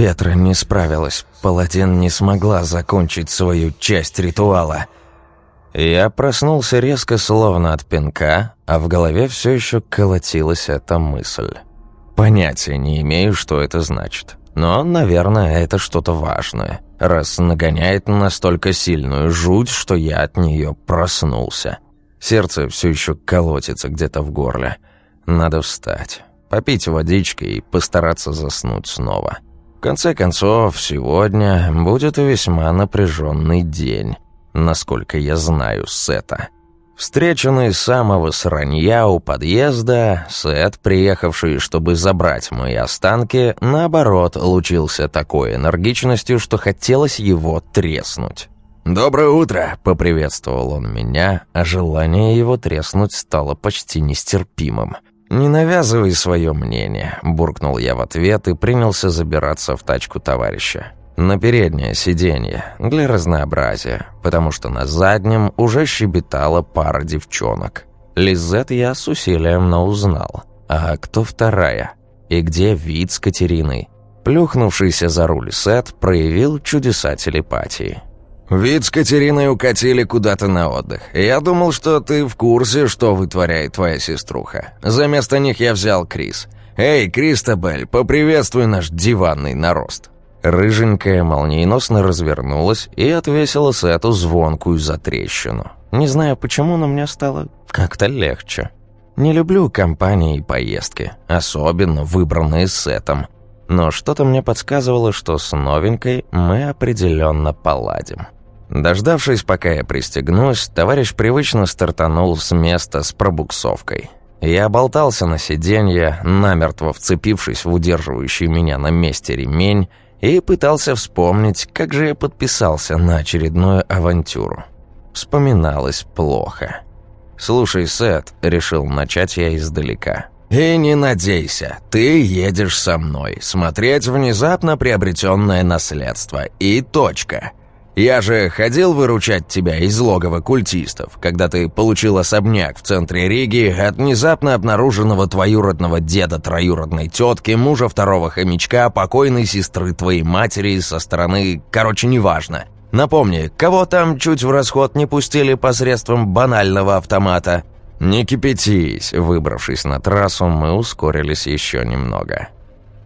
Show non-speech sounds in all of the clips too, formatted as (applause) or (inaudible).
Петра не справилась. Паладин не смогла закончить свою часть ритуала. Я проснулся резко, словно от пинка, а в голове все еще колотилась эта мысль. Понятия не имею, что это значит. Но, наверное, это что-то важное, раз нагоняет настолько сильную жуть, что я от нее проснулся. Сердце все еще колотится где-то в горле. Надо встать, попить водички и постараться заснуть снова. В конце концов, сегодня будет весьма напряженный день, насколько я знаю Сета. Встреченный самого сранья у подъезда, Сет, приехавший, чтобы забрать мои останки, наоборот, лучился такой энергичностью, что хотелось его треснуть. «Доброе утро!» — поприветствовал он меня, а желание его треснуть стало почти нестерпимым. «Не навязывай свое мнение», — буркнул я в ответ и принялся забираться в тачку товарища. На переднее сиденье, для разнообразия, потому что на заднем уже щебетала пара девчонок. Лизет я с усилием, но узнал. А кто вторая? И где вид с Катериной? Плюхнувшийся за руль Сет проявил чудеса телепатии. «Вид с Катериной укатили куда-то на отдых. Я думал, что ты в курсе, что вытворяет твоя сеструха. За место них я взял Крис. Эй, Кристобель, поприветствуй наш диванный нарост». Рыженькая молниеносно развернулась и отвесила Сету звонкую затрещину. Не знаю почему, но мне стало как-то легче. Не люблю компании и поездки, особенно выбранные Сетом. Но что-то мне подсказывало, что с новенькой мы определенно поладим. Дождавшись, пока я пристегнусь, товарищ привычно стартанул с места с пробуксовкой. Я болтался на сиденье, намертво вцепившись в удерживающий меня на месте ремень, и пытался вспомнить, как же я подписался на очередную авантюру. Вспоминалось плохо. «Слушай, Сет», — решил начать я издалека. «И не надейся, ты едешь со мной, смотреть внезапно приобретенное наследство. И точка. Я же ходил выручать тебя из логова культистов, когда ты получил особняк в центре Риги от внезапно обнаруженного твоюродного деда троюродной тетки, мужа второго хомячка, покойной сестры твоей матери со стороны... Короче, неважно. Напомни, кого там чуть в расход не пустили посредством банального автомата? Не кипятись, выбравшись на трассу, мы ускорились еще немного.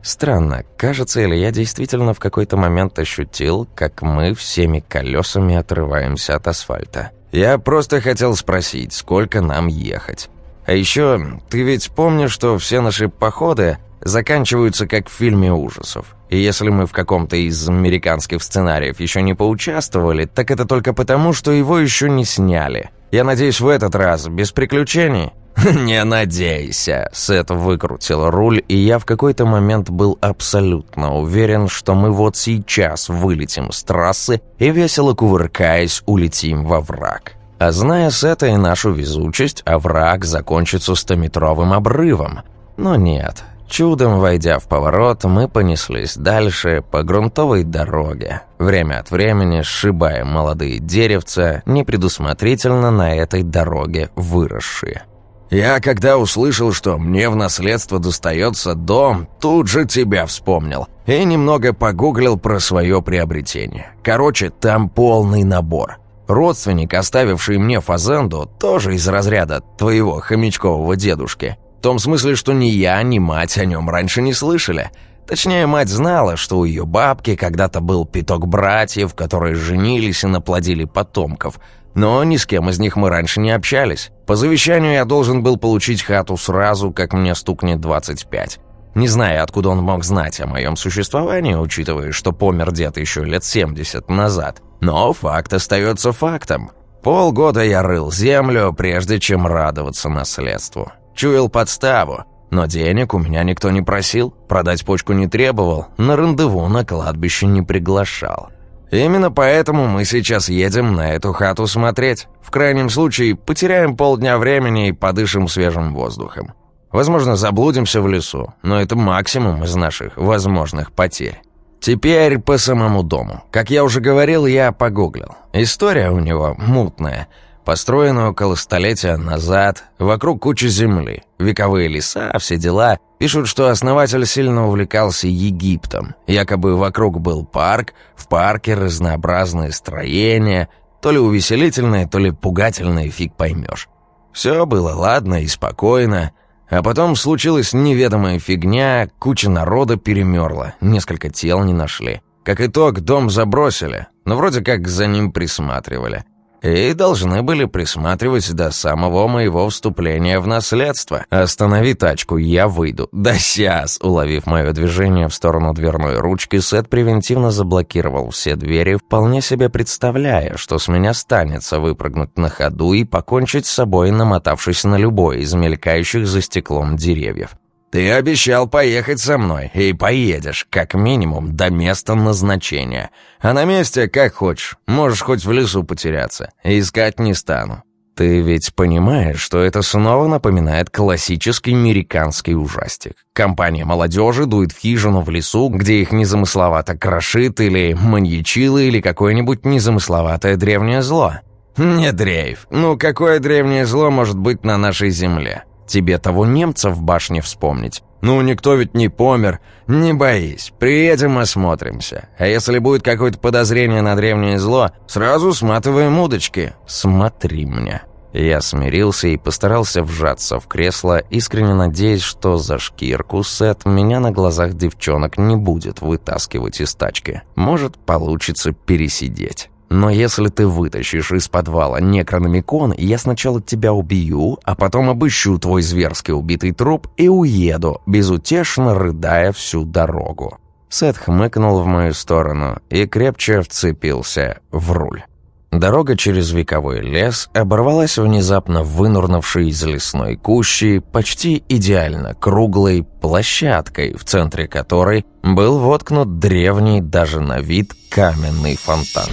Странно, кажется, или я действительно в какой-то момент ощутил, как мы всеми колесами отрываемся от асфальта. Я просто хотел спросить, сколько нам ехать. А еще, ты ведь помнишь, что все наши походы заканчиваются как в фильме ужасов. И если мы в каком-то из американских сценариев еще не поучаствовали, так это только потому, что его еще не сняли. Я надеюсь, в этот раз без приключений. (laughs) «Не надейся!» Сет выкрутил руль, и я в какой-то момент был абсолютно уверен, что мы вот сейчас вылетим с трассы и, весело кувыркаясь, улетим во враг. А зная Сета и нашу везучесть, овраг закончится стометровым обрывом. Но нет, Чудом войдя в поворот, мы понеслись дальше по грунтовой дороге, время от времени сшибая молодые деревца, непредусмотрительно на этой дороге выросшие. Я, когда услышал, что мне в наследство достается дом, тут же тебя вспомнил. И немного погуглил про свое приобретение. Короче, там полный набор. Родственник, оставивший мне фазенду, тоже из разряда твоего хомячкового дедушки. В том смысле, что ни я, ни мать о нем раньше не слышали. Точнее, мать знала, что у ее бабки когда-то был пяток братьев, которые женились и наплодили потомков – но ни с кем из них мы раньше не общались. По завещанию я должен был получить хату сразу, как мне стукнет 25. Не знаю, откуда он мог знать о моем существовании, учитывая, что помер дед еще лет 70 назад. Но факт остается фактом. Полгода я рыл землю, прежде чем радоваться наследству. Чуял подставу, но денег у меня никто не просил, продать почку не требовал, на рандеву на кладбище не приглашал. Именно поэтому мы сейчас едем на эту хату смотреть. В крайнем случае, потеряем полдня времени и подышим свежим воздухом. Возможно, заблудимся в лесу, но это максимум из наших возможных потерь. Теперь по самому дому. Как я уже говорил, я погуглил. История у него мутная. Построенная около столетия назад, вокруг кучи земли, вековые леса, все дела. Пишут, что основатель сильно увлекался Египтом. Якобы вокруг был парк, в парке разнообразные строения, то ли увеселительные, то ли пугательные, фиг поймешь. Все было ладно и спокойно, а потом случилась неведомая фигня, куча народа перемерла, несколько тел не нашли. Как итог, дом забросили, но вроде как за ним присматривали. И должны были присматривать до самого моего вступления в наследство. «Останови тачку, я выйду». «Да сейчас!» Уловив мое движение в сторону дверной ручки, Сет превентивно заблокировал все двери, вполне себе представляя, что с меня станется выпрыгнуть на ходу и покончить с собой, намотавшись на любой из мелькающих за стеклом деревьев. «Ты обещал поехать со мной, и поедешь, как минимум, до места назначения. А на месте, как хочешь, можешь хоть в лесу потеряться. Искать не стану». «Ты ведь понимаешь, что это снова напоминает классический американский ужастик. Компания молодежи дует в хижину в лесу, где их незамысловато крошит или маньячило или какое-нибудь незамысловатое древнее зло». «Не дрейф. Ну, какое древнее зло может быть на нашей земле?» Тебе того немца в башне вспомнить? Ну, никто ведь не помер. Не боись, приедем осмотримся. А если будет какое-то подозрение на древнее зло, сразу сматываем удочки. Смотри мне». Я смирился и постарался вжаться в кресло, искренне надеясь, что за шкирку Сет меня на глазах девчонок не будет вытаскивать из тачки. Может, получится пересидеть. Но если ты вытащишь из подвала некрономикон, я сначала тебя убью, а потом обыщу твой зверски убитый труп и уеду, безутешно рыдая всю дорогу». Сет хмыкнул в мою сторону и крепче вцепился в руль. Дорога через вековой лес оборвалась внезапно вынурнувшей из лесной кущи почти идеально круглой площадкой, в центре которой был воткнут древний даже на вид каменный фонтан.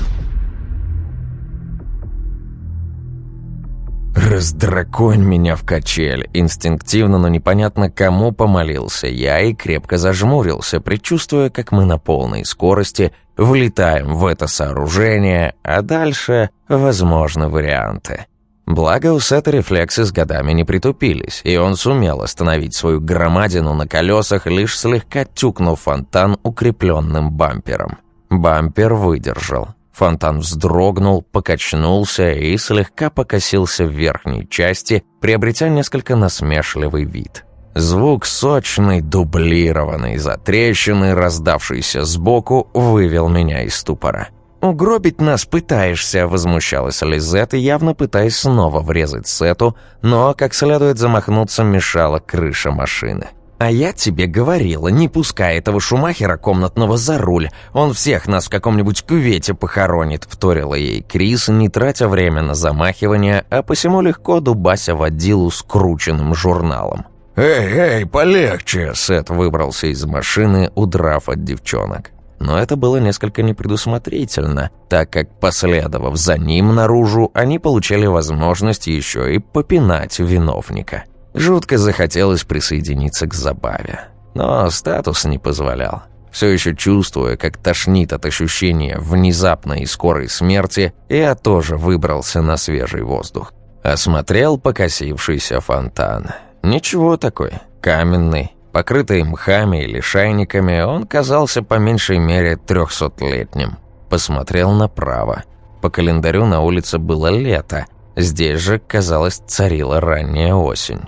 «Раздраконь меня в качель!» Инстинктивно, но непонятно кому помолился я и крепко зажмурился, предчувствуя, как мы на полной скорости влетаем в это сооружение, а дальше возможны варианты. Благо, у Сета рефлексы с годами не притупились, и он сумел остановить свою громадину на колесах, лишь слегка тюкнув фонтан укрепленным бампером. Бампер выдержал. Фонтан вздрогнул, покачнулся и слегка покосился в верхней части, приобретя несколько насмешливый вид. Звук сочный, дублированный, затрещенный, раздавшийся сбоку, вывел меня из ступора. «Угробить нас пытаешься», — возмущалась Лизет, явно пытаясь снова врезать Сету, но, как следует замахнуться, мешала крыша машины. «А я тебе говорила, не пускай этого Шумахера комнатного за руль. Он всех нас в каком-нибудь кювете похоронит», — вторила ей Крис, не тратя время на замахивание, а посему легко дубася водилу скрученным журналом. «Эй, эй, полегче!» — Сет выбрался из машины, удрав от девчонок. Но это было несколько непредусмотрительно, так как, последовав за ним наружу, они получали возможность еще и попинать виновника. Жутко захотелось присоединиться к забаве. Но статус не позволял. Все еще чувствуя, как тошнит от ощущения внезапной и скорой смерти, я тоже выбрался на свежий воздух. Осмотрел покосившийся фонтан. Ничего такой, каменный, покрытый мхами или шайниками, он казался по меньшей мере трехсотлетним. Посмотрел направо. По календарю на улице было лето, здесь же, казалось, царила ранняя осень.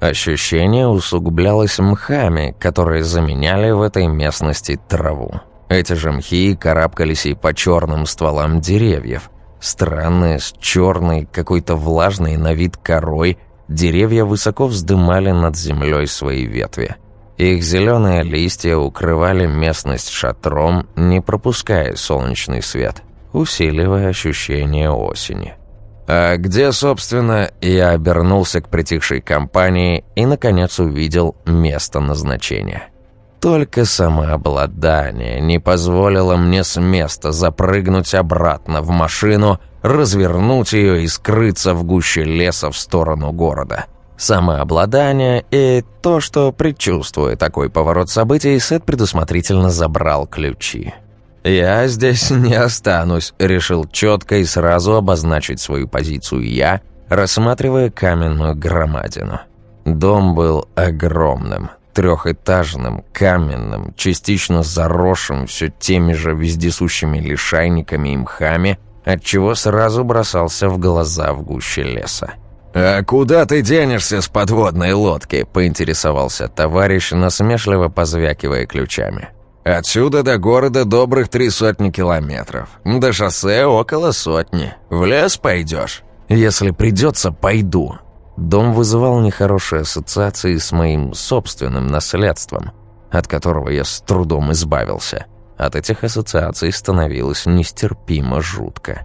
Ощущение усугублялось мхами, которые заменяли в этой местности траву. Эти же мхи карабкались и по черным стволам деревьев. Странные, с черной, какой-то влажной на вид корой, деревья высоко вздымали над землей свои ветви. Их зеленые листья укрывали местность шатром, не пропуская солнечный свет, усиливая ощущение осени. «А где, собственно...» Я обернулся к притихшей компании и, наконец, увидел место назначения. Только самообладание не позволило мне с места запрыгнуть обратно в машину, развернуть ее и скрыться в гуще леса в сторону города. Самообладание и то, что, предчувствуя такой поворот событий, Сет предусмотрительно забрал ключи. «Я здесь (laughs) не останусь», — решил четко и сразу обозначить свою позицию я, рассматривая каменную громадину. Дом был огромным, трехэтажным, каменным, частично заросшим все теми же вездесущими лишайниками и мхами, отчего сразу бросался в глаза в гуще леса. «А куда ты денешься с подводной лодки?» — поинтересовался товарищ, насмешливо позвякивая ключами. «Отсюда до города добрых три сотни километров. До шоссе около сотни. В лес пойдешь?» «Если придется, пойду». Дом вызывал нехорошие ассоциации с моим собственным наследством, от которого я с трудом избавился. От этих ассоциаций становилось нестерпимо жутко.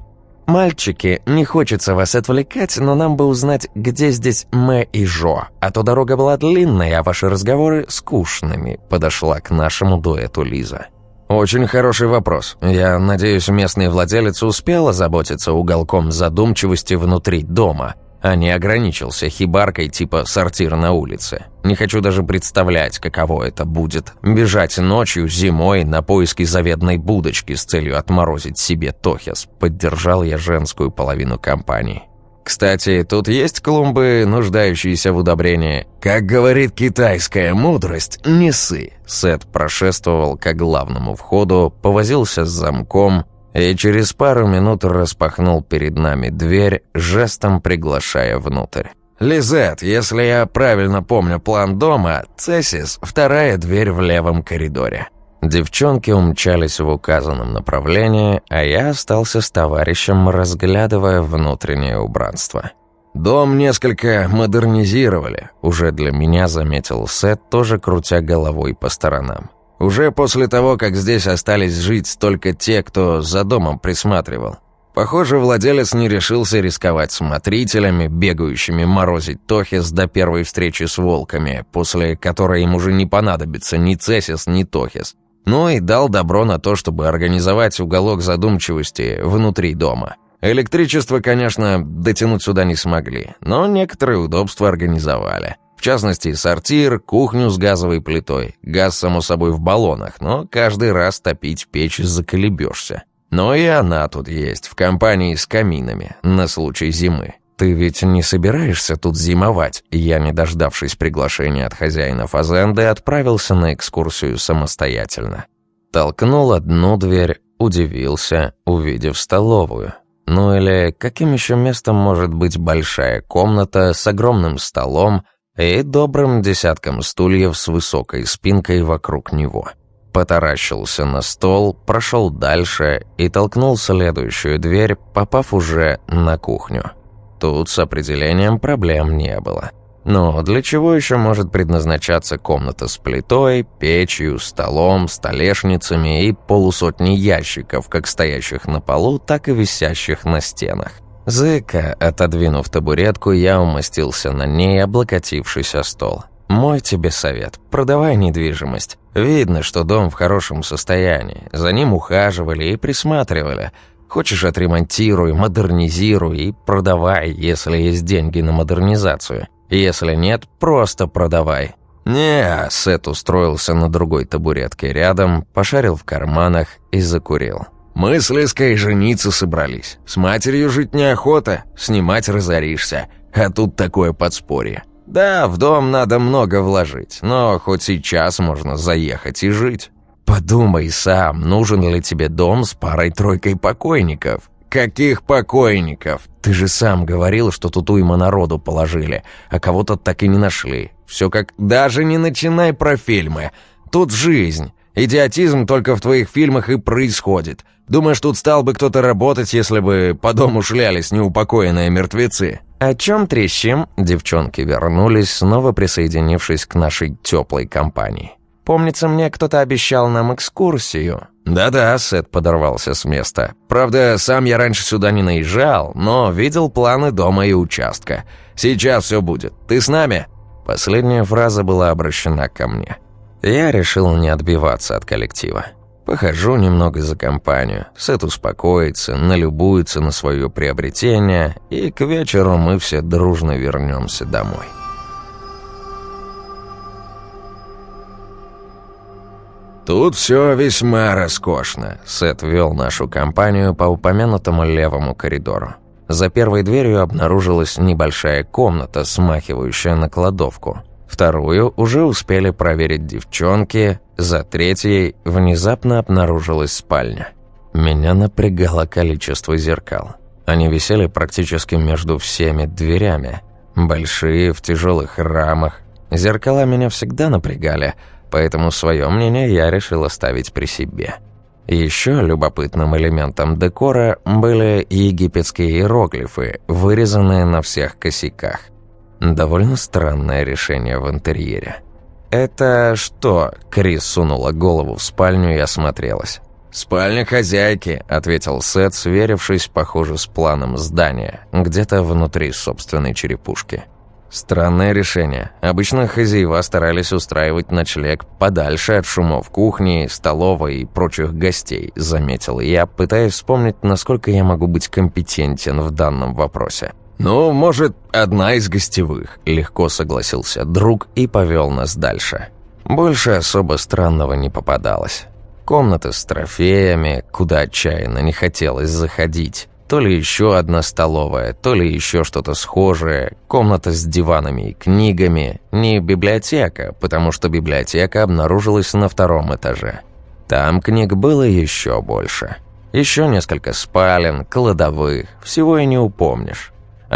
«Мальчики, не хочется вас отвлекать, но нам бы узнать, где здесь Мэ и Жо, а то дорога была длинная, а ваши разговоры скучными», — подошла к нашему дуэту Лиза. «Очень хороший вопрос. Я надеюсь, местный владелец успел озаботиться уголком задумчивости внутри дома, а не ограничился хибаркой типа «сортир на улице». Не хочу даже представлять, каково это будет. Бежать ночью, зимой, на поиски заветной будочки с целью отморозить себе тохес. Поддержал я женскую половину компании. Кстати, тут есть клумбы, нуждающиеся в удобрении. Как говорит китайская мудрость, не сы. Сет прошествовал к главному входу, повозился с замком, и через пару минут распахнул перед нами дверь, жестом приглашая внутрь. «Лизет, если я правильно помню план дома, Цесис — вторая дверь в левом коридоре». Девчонки умчались в указанном направлении, а я остался с товарищем, разглядывая внутреннее убранство. «Дом несколько модернизировали», — уже для меня заметил Сет, тоже крутя головой по сторонам. Уже после того, как здесь остались жить только те, кто за домом присматривал. Похоже, владелец не решился рисковать смотрителями, бегающими морозить Тохис до первой встречи с волками, после которой им уже не понадобится ни Цесис, ни Тохис. Ну и дал добро на то, чтобы организовать уголок задумчивости внутри дома. Электричество, конечно, дотянуть сюда не смогли, но некоторые удобства организовали. Частности, сортир, кухню с газовой плитой. Газ, само собой, в баллонах, но каждый раз топить печь заколебешься. Но и она тут есть, в компании с каминами, на случай зимы. «Ты ведь не собираешься тут зимовать?» Я, не дождавшись приглашения от хозяина фазенды, отправился на экскурсию самостоятельно. Толкнул одну дверь, удивился, увидев столовую. Ну или каким еще местом может быть большая комната с огромным столом, и добрым десятком стульев с высокой спинкой вокруг него. Потаращился на стол, прошел дальше и толкнул следующую дверь, попав уже на кухню. Тут с определением проблем не было. Но для чего еще может предназначаться комната с плитой, печью, столом, столешницами и полусотней ящиков, как стоящих на полу, так и висящих на стенах? Зыка, отодвинув табуретку, я умостился на ней, облокотившись о стол. «Мой тебе совет. Продавай недвижимость. Видно, что дом в хорошем состоянии. За ним ухаживали и присматривали. Хочешь, отремонтируй, модернизируй и продавай, если есть деньги на модернизацию. Если нет, просто продавай». «Не», — Сет устроился на другой табуретке рядом, пошарил в карманах и закурил. Мы с Леской жениться собрались. С матерью жить неохота, снимать разоришься. А тут такое подспорье. Да, в дом надо много вложить, но хоть сейчас можно заехать и жить. Подумай сам, нужен ли тебе дом с парой-тройкой покойников? Каких покойников? Ты же сам говорил, что тут уйма народу положили, а кого-то так и не нашли. Все как «даже не начинай про фильмы». Тут жизнь. Идиотизм только в твоих фильмах и происходит. Думаешь, тут стал бы кто-то работать, если бы по дому шлялись неупокоенные мертвецы?» «О чем трещим?» Девчонки вернулись, снова присоединившись к нашей теплой компании. «Помнится мне, кто-то обещал нам экскурсию». «Да-да», — Сет подорвался с места. «Правда, сам я раньше сюда не наезжал, но видел планы дома и участка. Сейчас все будет. Ты с нами?» Последняя фраза была обращена ко мне. Я решил не отбиваться от коллектива. Похожу немного за компанию, Сет успокоится, налюбуется на свое приобретение, и к вечеру мы все дружно вернемся домой. «Тут все весьма роскошно», — Сет вел нашу компанию по упомянутому левому коридору. За первой дверью обнаружилась небольшая комната, смахивающая на кладовку. Вторую уже успели проверить девчонки, за третьей внезапно обнаружилась спальня. Меня напрягало количество зеркал. Они висели практически между всеми дверями. Большие, в тяжелых рамах. Зеркала меня всегда напрягали, поэтому свое мнение я решил оставить при себе. Еще любопытным элементом декора были египетские иероглифы, вырезанные на всех косяках. Довольно странное решение в интерьере. «Это что?» Крис сунула голову в спальню и осмотрелась. «Спальня хозяйки», — ответил Сет, сверившись, похоже, с планом здания, где-то внутри собственной черепушки. Странное решение. Обычно хозяева старались устраивать ночлег подальше от шумов кухни, столовой и прочих гостей, заметил я, пытаясь вспомнить, насколько я могу быть компетентен в данном вопросе. «Ну, может, одна из гостевых», — легко согласился друг и повел нас дальше. Больше особо странного не попадалось. Комната с трофеями, куда отчаянно не хотелось заходить. То ли еще одна столовая, то ли еще что-то схожее. Комната с диванами и книгами. Не библиотека, потому что библиотека обнаружилась на втором этаже. Там книг было еще больше. Еще несколько спален, кладовых, всего и не упомнишь.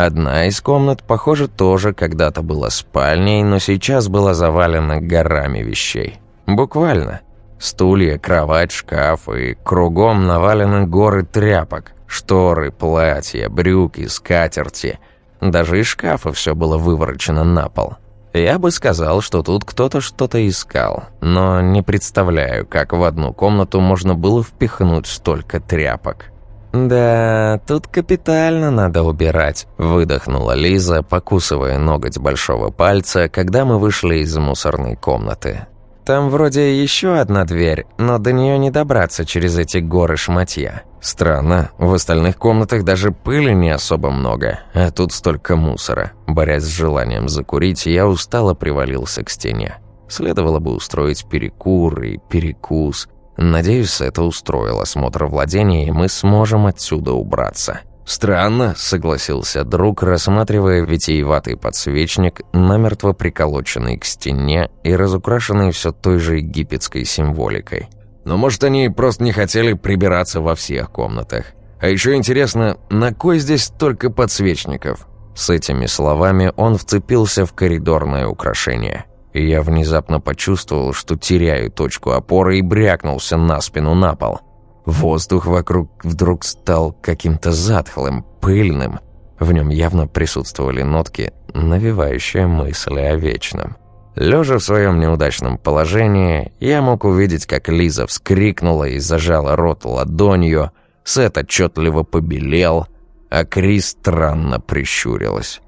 Одна из комнат, похоже, тоже когда-то была спальней, но сейчас была завалена горами вещей. Буквально. Стулья, кровать, шкаф и кругом навалены горы тряпок. Шторы, платья, брюки, скатерти. Даже из шкафа все было выворочено на пол. Я бы сказал, что тут кто-то что-то искал, но не представляю, как в одну комнату можно было впихнуть столько тряпок. «Да, тут капитально надо убирать», — выдохнула Лиза, покусывая ноготь большого пальца, когда мы вышли из мусорной комнаты. «Там вроде еще одна дверь, но до нее не добраться через эти горы шматья. Странно, в остальных комнатах даже пыли не особо много, а тут столько мусора. Борясь с желанием закурить, я устало привалился к стене. Следовало бы устроить перекур и перекус — Надеюсь, это устроил осмотр владения, и мы сможем отсюда убраться. «Странно», — согласился друг, рассматривая витиеватый подсвечник, намертво приколоченный к стене и разукрашенный все той же египетской символикой. «Но может, они просто не хотели прибираться во всех комнатах? А еще интересно, на кой здесь столько подсвечников?» С этими словами он вцепился в коридорное украшение и я внезапно почувствовал, что теряю точку опоры и брякнулся на спину на пол. Воздух вокруг вдруг стал каким-то затхлым, пыльным. В нем явно присутствовали нотки, навевающие мысли о вечном. Лежа в своем неудачном положении, я мог увидеть, как Лиза вскрикнула и зажала рот ладонью, Сет отчетливо побелел, а Крис странно прищурилась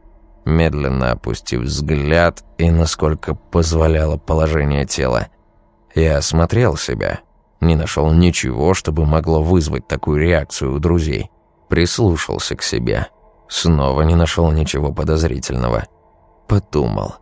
медленно опустив взгляд и насколько позволяло положение тела. Я осмотрел себя. Не нашел ничего, чтобы могло вызвать такую реакцию у друзей. Прислушался к себе. Снова не нашел ничего подозрительного. Подумал.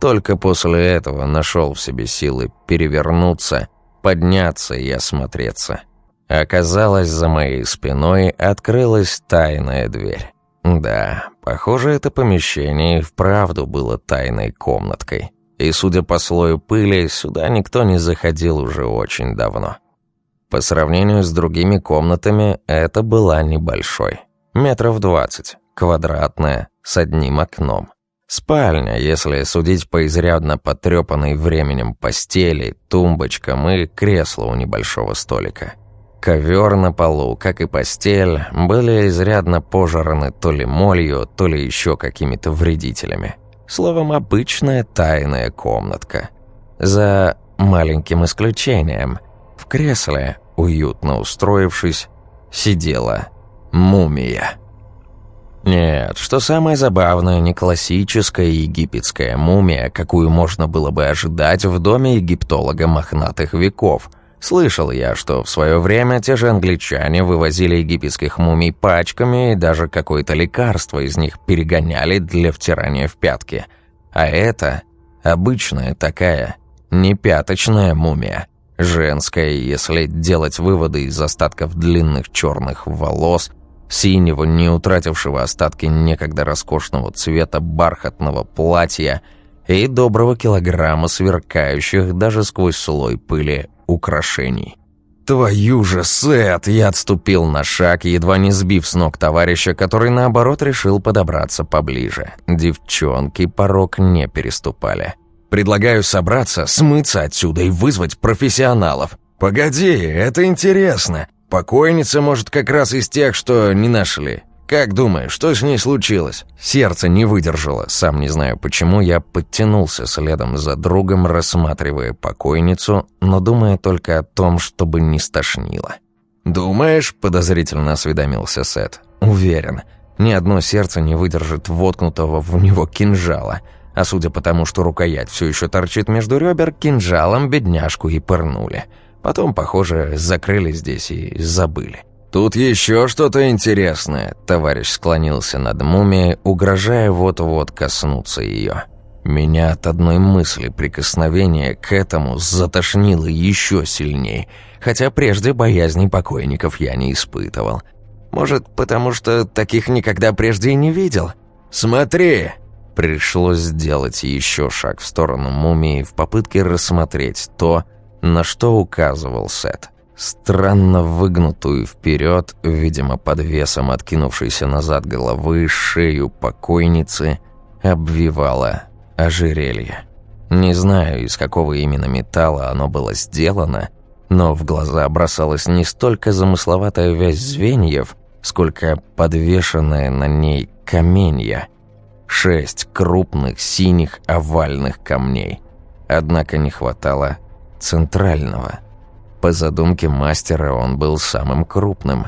Только после этого нашел в себе силы перевернуться, подняться и осмотреться. Оказалось, за моей спиной открылась тайная дверь. Да, похоже, это помещение и вправду было тайной комнаткой. И, судя по слою пыли, сюда никто не заходил уже очень давно. По сравнению с другими комнатами, это была небольшой. Метров двадцать, квадратная, с одним окном. Спальня, если судить по изрядно потрепанной временем постели, тумбочкам и креслу у небольшого столика. Ковер на полу, как и постель, были изрядно пожраны то ли молью, то ли еще какими-то вредителями. Словом, обычная тайная комнатка. За маленьким исключением. В кресле, уютно устроившись, сидела мумия. Нет, что самое забавное, не классическая египетская мумия, какую можно было бы ожидать в доме египтолога мохнатых веков – Слышал я, что в свое время те же англичане вывозили египетских мумий пачками и даже какое-то лекарство из них перегоняли для втирания в пятки. А это обычная такая, не пяточная мумия. Женское, если делать выводы из остатков длинных черных волос, синего, не утратившего остатки некогда роскошного цвета бархатного платья и доброго килограмма сверкающих даже сквозь слой пыли украшений. «Твою же, Сет!» Я отступил на шаг, едва не сбив с ног товарища, который, наоборот, решил подобраться поближе. Девчонки порог не переступали. «Предлагаю собраться, смыться отсюда и вызвать профессионалов». «Погоди, это интересно. Покойница, может, как раз из тех, что не нашли. Как думаешь, что с ней случилось? Сердце не выдержало. Сам не знаю почему, я подтянулся следом за другом, рассматривая покойницу, но думая только о том, чтобы не стошнило. «Думаешь?» — подозрительно осведомился Сет. «Уверен. Ни одно сердце не выдержит воткнутого в него кинжала. А судя по тому, что рукоять все еще торчит между ребер, кинжалом бедняжку и пырнули. Потом, похоже, закрыли здесь и забыли. «Тут еще что-то интересное», — товарищ склонился над мумией, угрожая вот-вот коснуться ее. Меня от одной мысли прикосновения к этому затошнило еще сильнее, хотя прежде боязни покойников я не испытывал. Может, потому что таких никогда прежде и не видел? «Смотри!» Пришлось сделать еще шаг в сторону мумии в попытке рассмотреть то, на что указывал Сет странно выгнутую вперед, видимо, под весом откинувшейся назад головы, шею покойницы, обвивала ожерелье. Не знаю, из какого именно металла оно было сделано, но в глаза бросалась не столько замысловатая вязь звеньев, сколько подвешенная на ней каменья. Шесть крупных синих овальных камней. Однако не хватало центрального – по задумке мастера он был самым крупным.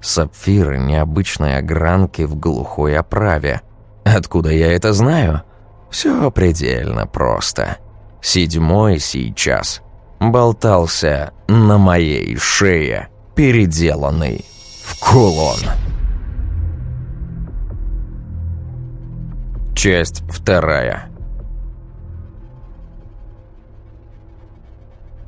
Сапфиры необычной огранки в глухой оправе. Откуда я это знаю? Все предельно просто. Седьмой сейчас болтался на моей шее, переделанный в кулон. Часть вторая.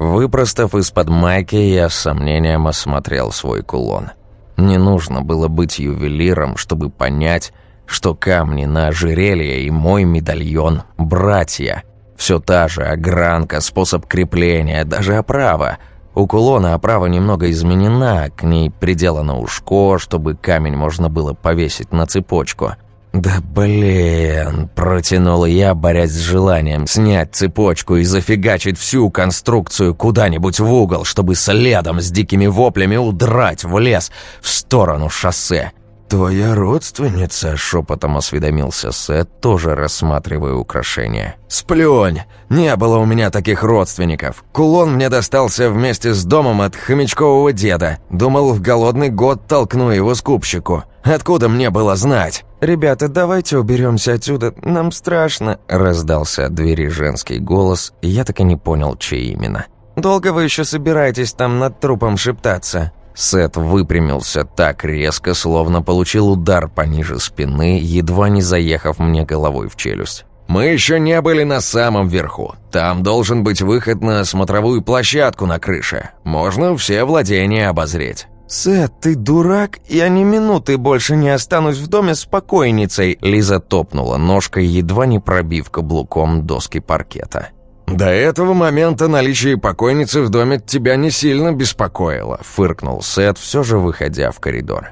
Выпростав из-под майки, я с сомнением осмотрел свой кулон. Не нужно было быть ювелиром, чтобы понять, что камни на ожерелье и мой медальон – братья. Все та же огранка, способ крепления, даже оправа. У кулона оправа немного изменена, к ней приделано ушко, чтобы камень можно было повесить на цепочку – «Да блин!» – протянул я, борясь с желанием снять цепочку и зафигачить всю конструкцию куда-нибудь в угол, чтобы следом с дикими воплями удрать в лес в сторону шоссе. «Твоя родственница?» — шепотом осведомился Сет, тоже рассматривая украшения. «Сплюнь! Не было у меня таких родственников. Кулон мне достался вместе с домом от хомячкового деда. Думал, в голодный год толкну его скупщику. Откуда мне было знать?» «Ребята, давайте уберемся отсюда, нам страшно», — раздался от двери женский голос, и я так и не понял, чей именно. «Долго вы еще собираетесь там над трупом шептаться?» Сет выпрямился так резко, словно получил удар пониже спины, едва не заехав мне головой в челюсть. «Мы еще не были на самом верху. Там должен быть выход на смотровую площадку на крыше. Можно все владения обозреть». «Сет, ты дурак? Я ни минуты больше не останусь в доме с покойницей!» Лиза топнула ножкой, едва не пробив каблуком доски паркета. «До этого момента наличие покойницы в доме тебя не сильно беспокоило», — фыркнул Сет, все же выходя в коридор.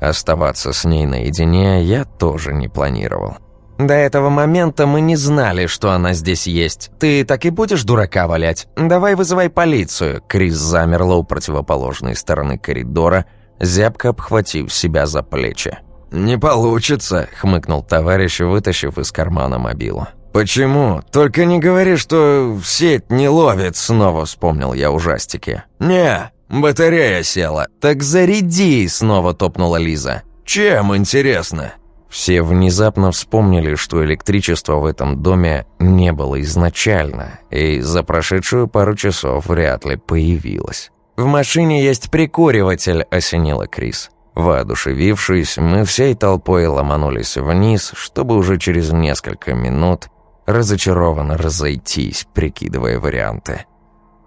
Оставаться с ней наедине я тоже не планировал. «До этого момента мы не знали, что она здесь есть. Ты так и будешь дурака валять? Давай вызывай полицию!» Крис замерла у противоположной стороны коридора, зябко обхватив себя за плечи. «Не получится», — хмыкнул товарищ, вытащив из кармана мобилу. «Почему? Только не говори, что сеть не ловит», — снова вспомнил я ужастики. «Не, батарея села». «Так заряди», — снова топнула Лиза. «Чем, интересно?» Все внезапно вспомнили, что электричества в этом доме не было изначально, и за прошедшую пару часов вряд ли появилось. «В машине есть прикуриватель», — осенила Крис. Воодушевившись, мы всей толпой ломанулись вниз, чтобы уже через несколько минут разочарованно разойтись, прикидывая варианты.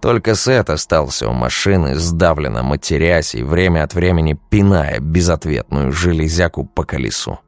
Только Сет остался у машины, сдавленно матерясь и время от времени пиная безответную железяку по колесу.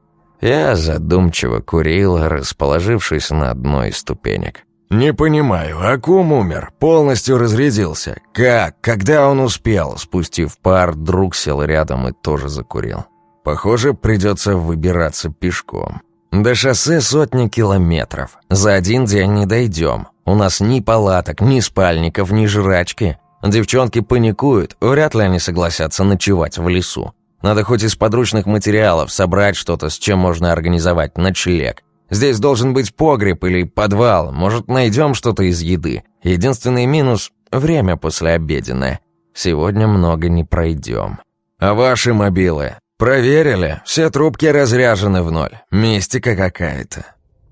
Я задумчиво курил, расположившись на одной из ступенек. «Не понимаю, Акум умер, полностью разрядился. Как? Когда он успел?» Спустив пар, друг сел рядом и тоже закурил. «Похоже, придется выбираться пешком. До шоссе сотни километров. За один день не дойдем. У нас ни палаток, ни спальников, ни жрачки. Девчонки паникуют, вряд ли они согласятся ночевать в лесу. Надо хоть из подручных материалов собрать что-то, с чем можно организовать ночлег. Здесь должен быть погреб или подвал, может, найдем что-то из еды. Единственный минус — время послеобеденное. Сегодня много не пройдем. А ваши мобилы? Проверили? Все трубки разряжены в ноль. Мистика какая-то.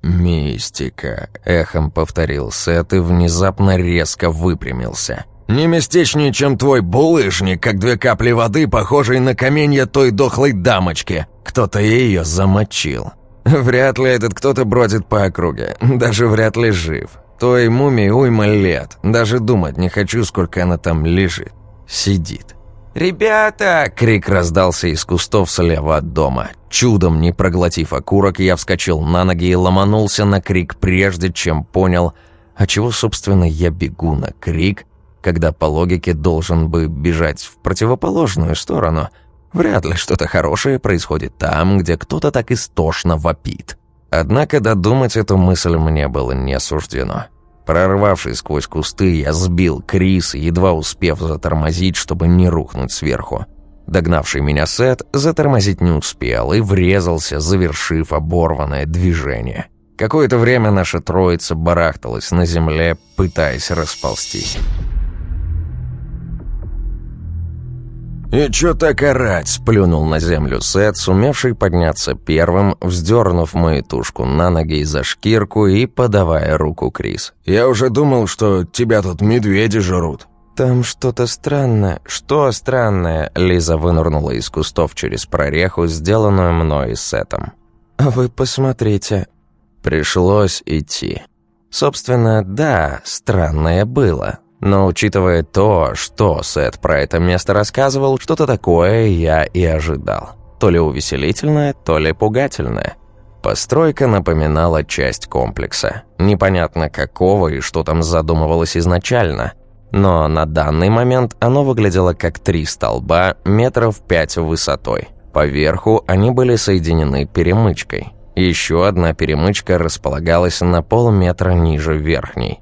«Мистика», — эхом повторил Сет и внезапно резко выпрямился. Не местечнее, чем твой булыжник, как две капли воды, похожие на каменья той дохлой дамочки. Кто-то ее замочил. Вряд ли этот кто-то бродит по округе, даже вряд ли жив. Той мумии уйма лет, даже думать не хочу, сколько она там лежит. Сидит. «Ребята!» — крик раздался из кустов слева от дома. Чудом не проглотив окурок, я вскочил на ноги и ломанулся на крик, прежде чем понял, а чего, собственно, я бегу на крик, когда по логике должен бы бежать в противоположную сторону. Вряд ли что-то хорошее происходит там, где кто-то так истошно вопит. Однако додумать эту мысль мне было не суждено. Прорвавшись сквозь кусты, я сбил Крис, едва успев затормозить, чтобы не рухнуть сверху. Догнавший меня Сет затормозить не успел и врезался, завершив оборванное движение. Какое-то время наша троица барахталась на земле, пытаясь расползтись. «И чё так орать?» — сплюнул на землю Сет, сумевший подняться первым, вздернув мою тушку на ноги за шкирку и подавая руку Крис. «Я уже думал, что тебя тут медведи жрут». «Там что-то странное». «Что странное?» — Лиза вынырнула из кустов через прореху, сделанную мной и Сетом. «А вы посмотрите». Пришлось идти. Собственно, да, странное было. Но учитывая то, что Сет про это место рассказывал, что-то такое я и ожидал. То ли увеселительное, то ли пугательное. Постройка напоминала часть комплекса. Непонятно какого и что там задумывалось изначально. Но на данный момент оно выглядело как три столба метров пять высотой. Поверху они были соединены перемычкой. Еще одна перемычка располагалась на полметра ниже верхней.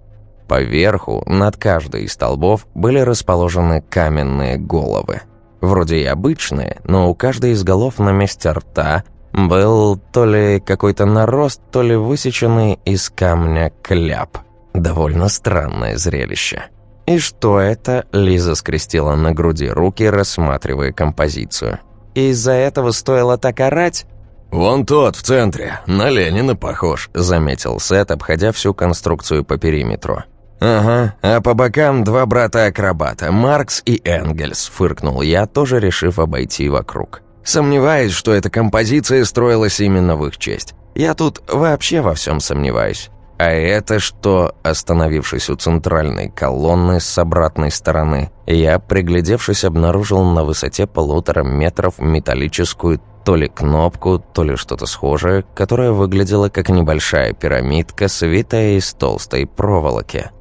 Поверху, над каждой из столбов, были расположены каменные головы. Вроде и обычные, но у каждой из голов на месте рта был то ли какой-то нарост, то ли высеченный из камня кляп. Довольно странное зрелище. «И что это?» — Лиза скрестила на груди руки, рассматривая композицию. «Из-за этого стоило так орать?» «Вон тот, в центре, на Ленина похож», — заметил Сет, обходя всю конструкцию по периметру. «Ага, а по бокам два брата-акробата, Маркс и Энгельс», — фыркнул я, тоже решив обойти вокруг. «Сомневаюсь, что эта композиция строилась именно в их честь. Я тут вообще во всем сомневаюсь. А это что, остановившись у центральной колонны с обратной стороны, я, приглядевшись, обнаружил на высоте полутора метров металлическую то ли кнопку, то ли что-то схожее, которая выглядела как небольшая пирамидка, свитая из толстой проволоки.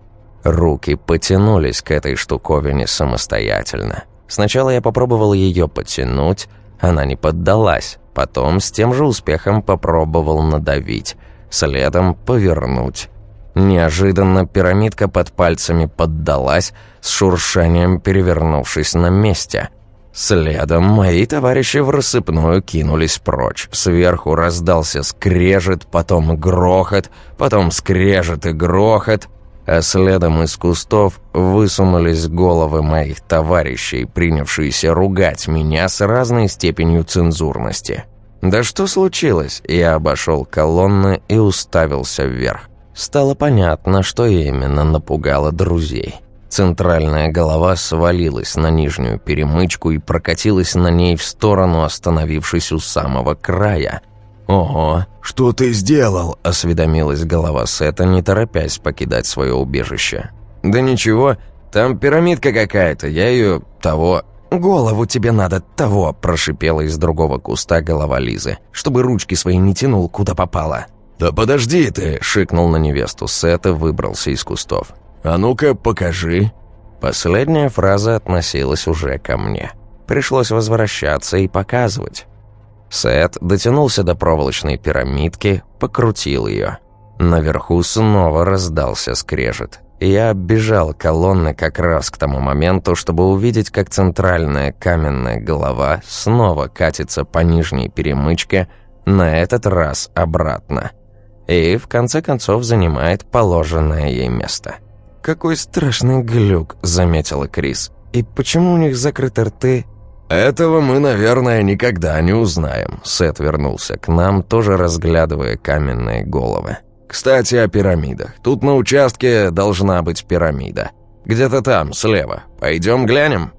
Руки потянулись к этой штуковине самостоятельно. Сначала я попробовал ее потянуть, она не поддалась. Потом с тем же успехом попробовал надавить. Следом повернуть. Неожиданно пирамидка под пальцами поддалась, с шуршанием перевернувшись на месте. Следом мои товарищи в рассыпную кинулись прочь. Сверху раздался скрежет, потом грохот, потом скрежет и грохот а следом из кустов высунулись головы моих товарищей, принявшиеся ругать меня с разной степенью цензурности. «Да что случилось?» Я обошел колонны и уставился вверх. Стало понятно, что именно напугало друзей. Центральная голова свалилась на нижнюю перемычку и прокатилась на ней в сторону, остановившись у самого края. «Ого, что ты сделал?» – осведомилась голова Сета, не торопясь покидать свое убежище. «Да ничего, Там пирамидка какая-то, я ее того...» «Голову тебе надо того!» – прошипела из другого куста голова Лизы, чтобы ручки свои не тянул, куда попало. «Да подожди ты!» – шикнул на невесту. Сета выбрался из кустов. «А ну-ка, покажи!» Последняя фраза относилась уже ко мне. Пришлось возвращаться и показывать. Сет дотянулся до проволочной пирамидки, покрутил ее. Наверху снова раздался скрежет. Я оббежал колонны как раз к тому моменту, чтобы увидеть, как центральная каменная голова снова катится по нижней перемычке, на этот раз обратно. И, в конце концов, занимает положенное ей место. «Какой страшный глюк», — заметила Крис. «И почему у них закрыты рты?» «Этого мы, наверное, никогда не узнаем», — Сет вернулся к нам, тоже разглядывая каменные головы. Кстати, о пирамидах. Тут на участке должна быть пирамида. Где-то там, слева. Пойдем глянем?»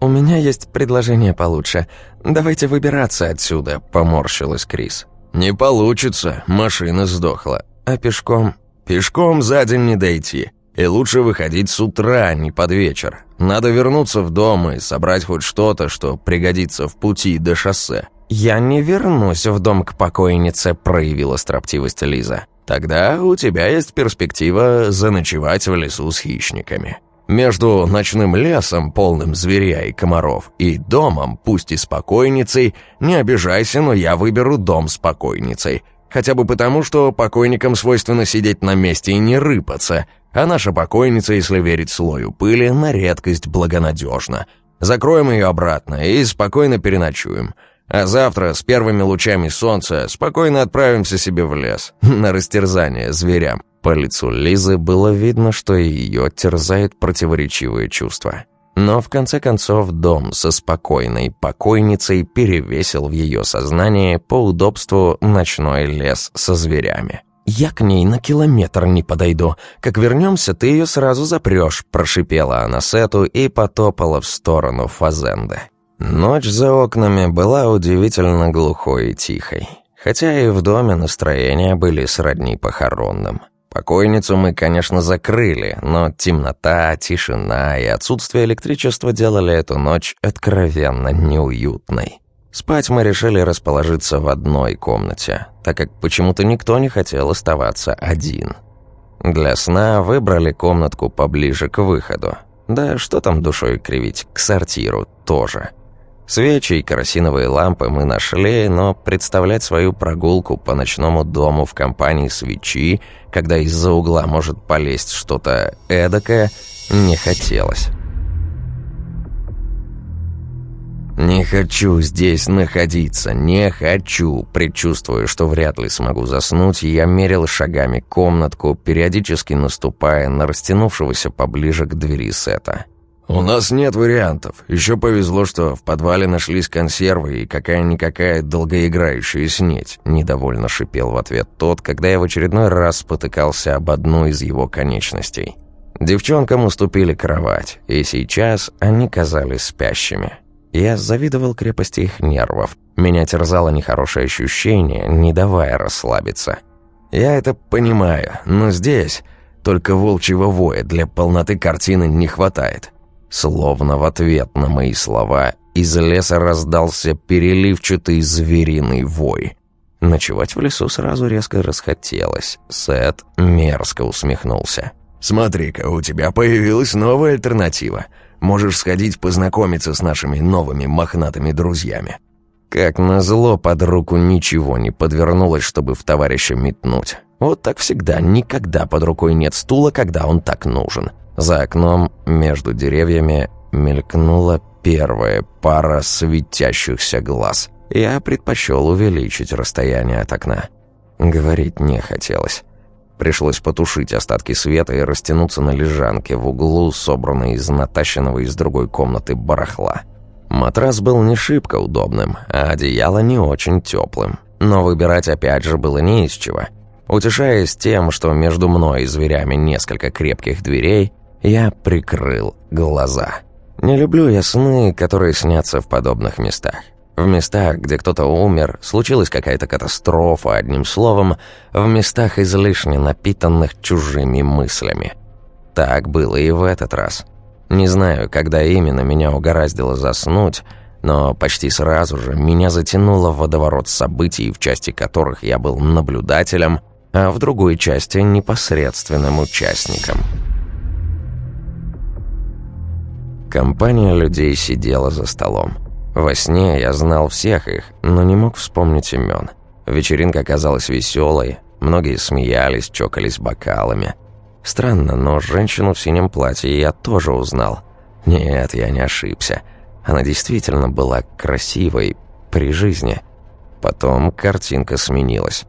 «У меня есть предложение получше. Давайте выбираться отсюда», — поморщилась Крис. «Не получится. Машина сдохла. А пешком?» «Пешком за день не дойти. И лучше выходить с утра, а не под вечер. Надо вернуться в дом и собрать хоть что-то, что пригодится в пути до шоссе». «Я не вернусь в дом к покойнице», — проявила строптивость Лиза. Тогда у тебя есть перспектива заночевать в лесу с хищниками. Между ночным лесом, полным зверя и комаров, и домом, пусть и спокойницей, не обижайся, но я выберу дом с покойницей. Хотя бы потому, что покойникам свойственно сидеть на месте и не рыпаться, а наша покойница, если верить слою пыли, на редкость благонадежна. Закроем ее обратно и спокойно переночуем. А завтра с первыми лучами солнца спокойно отправимся себе в лес (laughs) на растерзание зверям». По лицу Лизы было видно, что ее терзает противоречивые чувства. Но в конце концов дом со спокойной покойницей перевесил в ее сознании по удобству ночной лес со зверями. «Я к ней на километр не подойду. Как вернемся, ты ее сразу запрешь», – прошипела она Сету и потопала в сторону Фазенды. Ночь за окнами была удивительно глухой и тихой. Хотя и в доме настроения были сродни похоронным. Покойницу мы, конечно, закрыли, но темнота, тишина и отсутствие электричества делали эту ночь откровенно неуютной. Спать мы решили расположиться в одной комнате, так как почему-то никто не хотел оставаться один. Для сна выбрали комнатку поближе к выходу. Да что там душой кривить, к сортиру тоже. Свечи и керосиновые лампы мы нашли, но представлять свою прогулку по ночному дому в компании свечи, когда из-за угла может полезть что-то эдакое, не хотелось. «Не хочу здесь находиться, не хочу!» Предчувствуя, что вряд ли смогу заснуть, я мерил шагами комнатку, периодически наступая на растянувшегося поближе к двери сета. «У нас нет вариантов. Еще повезло, что в подвале нашлись консервы и какая-никакая долгоиграющая снеть», — недовольно шипел в ответ тот, когда я в очередной раз спотыкался об одну из его конечностей. Девчонкам уступили кровать, и сейчас они казались спящими. Я завидовал крепости их нервов. Меня терзало нехорошее ощущение, не давая расслабиться. Я это понимаю, но здесь только волчьего воя для полноты картины не хватает. Словно в ответ на мои слова из леса раздался переливчатый звериный вой. Ночевать в лесу сразу резко расхотелось. Сет мерзко усмехнулся. «Смотри-ка, у тебя появилась новая альтернатива. Можешь сходить познакомиться с нашими новыми мохнатыми друзьями». Как назло, под руку ничего не подвернулось, чтобы в товарища метнуть. Вот так всегда, никогда под рукой нет стула, когда он так нужен. За окном, между деревьями, мелькнула первая пара светящихся глаз. Я предпочел увеличить расстояние от окна. Говорить не хотелось. Пришлось потушить остатки света и растянуться на лежанке в углу, собранной из натащенного из другой комнаты барахла. Матрас был не шибко удобным, а одеяло не очень теплым. Но выбирать опять же было не из чего. Утешаясь тем, что между мной и зверями несколько крепких дверей, я прикрыл глаза. Не люблю я сны, которые снятся в подобных местах. В местах, где кто-то умер, случилась какая-то катастрофа, одним словом, в местах излишне напитанных чужими мыслями. Так было и в этот раз. Не знаю, когда именно меня угораздило заснуть, но почти сразу же меня затянуло в водоворот событий, в части которых я был наблюдателем, а в другой части непосредственным участником. Компания людей сидела за столом. Во сне я знал всех их, но не мог вспомнить имен. Вечеринка оказалась веселой, многие смеялись, чокались бокалами. Странно, но женщину в синем платье я тоже узнал. Нет, я не ошибся. Она действительно была красивой при жизни. Потом картинка сменилась.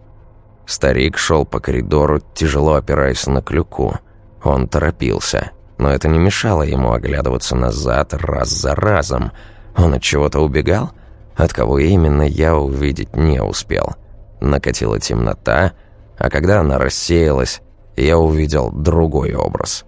Старик шел по коридору, тяжело опираясь на клюку. Он торопился, но это не мешало ему оглядываться назад раз за разом. Он от чего-то убегал? От кого именно, я увидеть не успел. Накатила темнота, а когда она рассеялась, я увидел другой образ.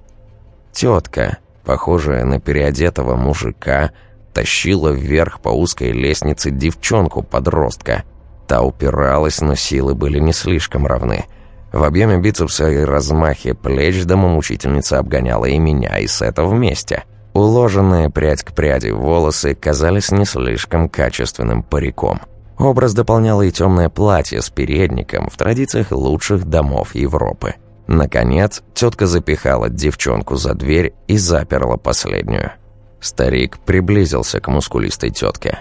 Тетка, похожая на переодетого мужика, тащила вверх по узкой лестнице девчонку-подростка. Та упиралась, но силы были не слишком равны. В объеме бицепса и размахе плеч домомучительница обгоняла и меня, и Сета вместе. Уложенные прядь к пряди волосы казались не слишком качественным париком. Образ дополняло и темное платье с передником в традициях лучших домов Европы. Наконец, тетка запихала девчонку за дверь и заперла последнюю. Старик приблизился к мускулистой тетке.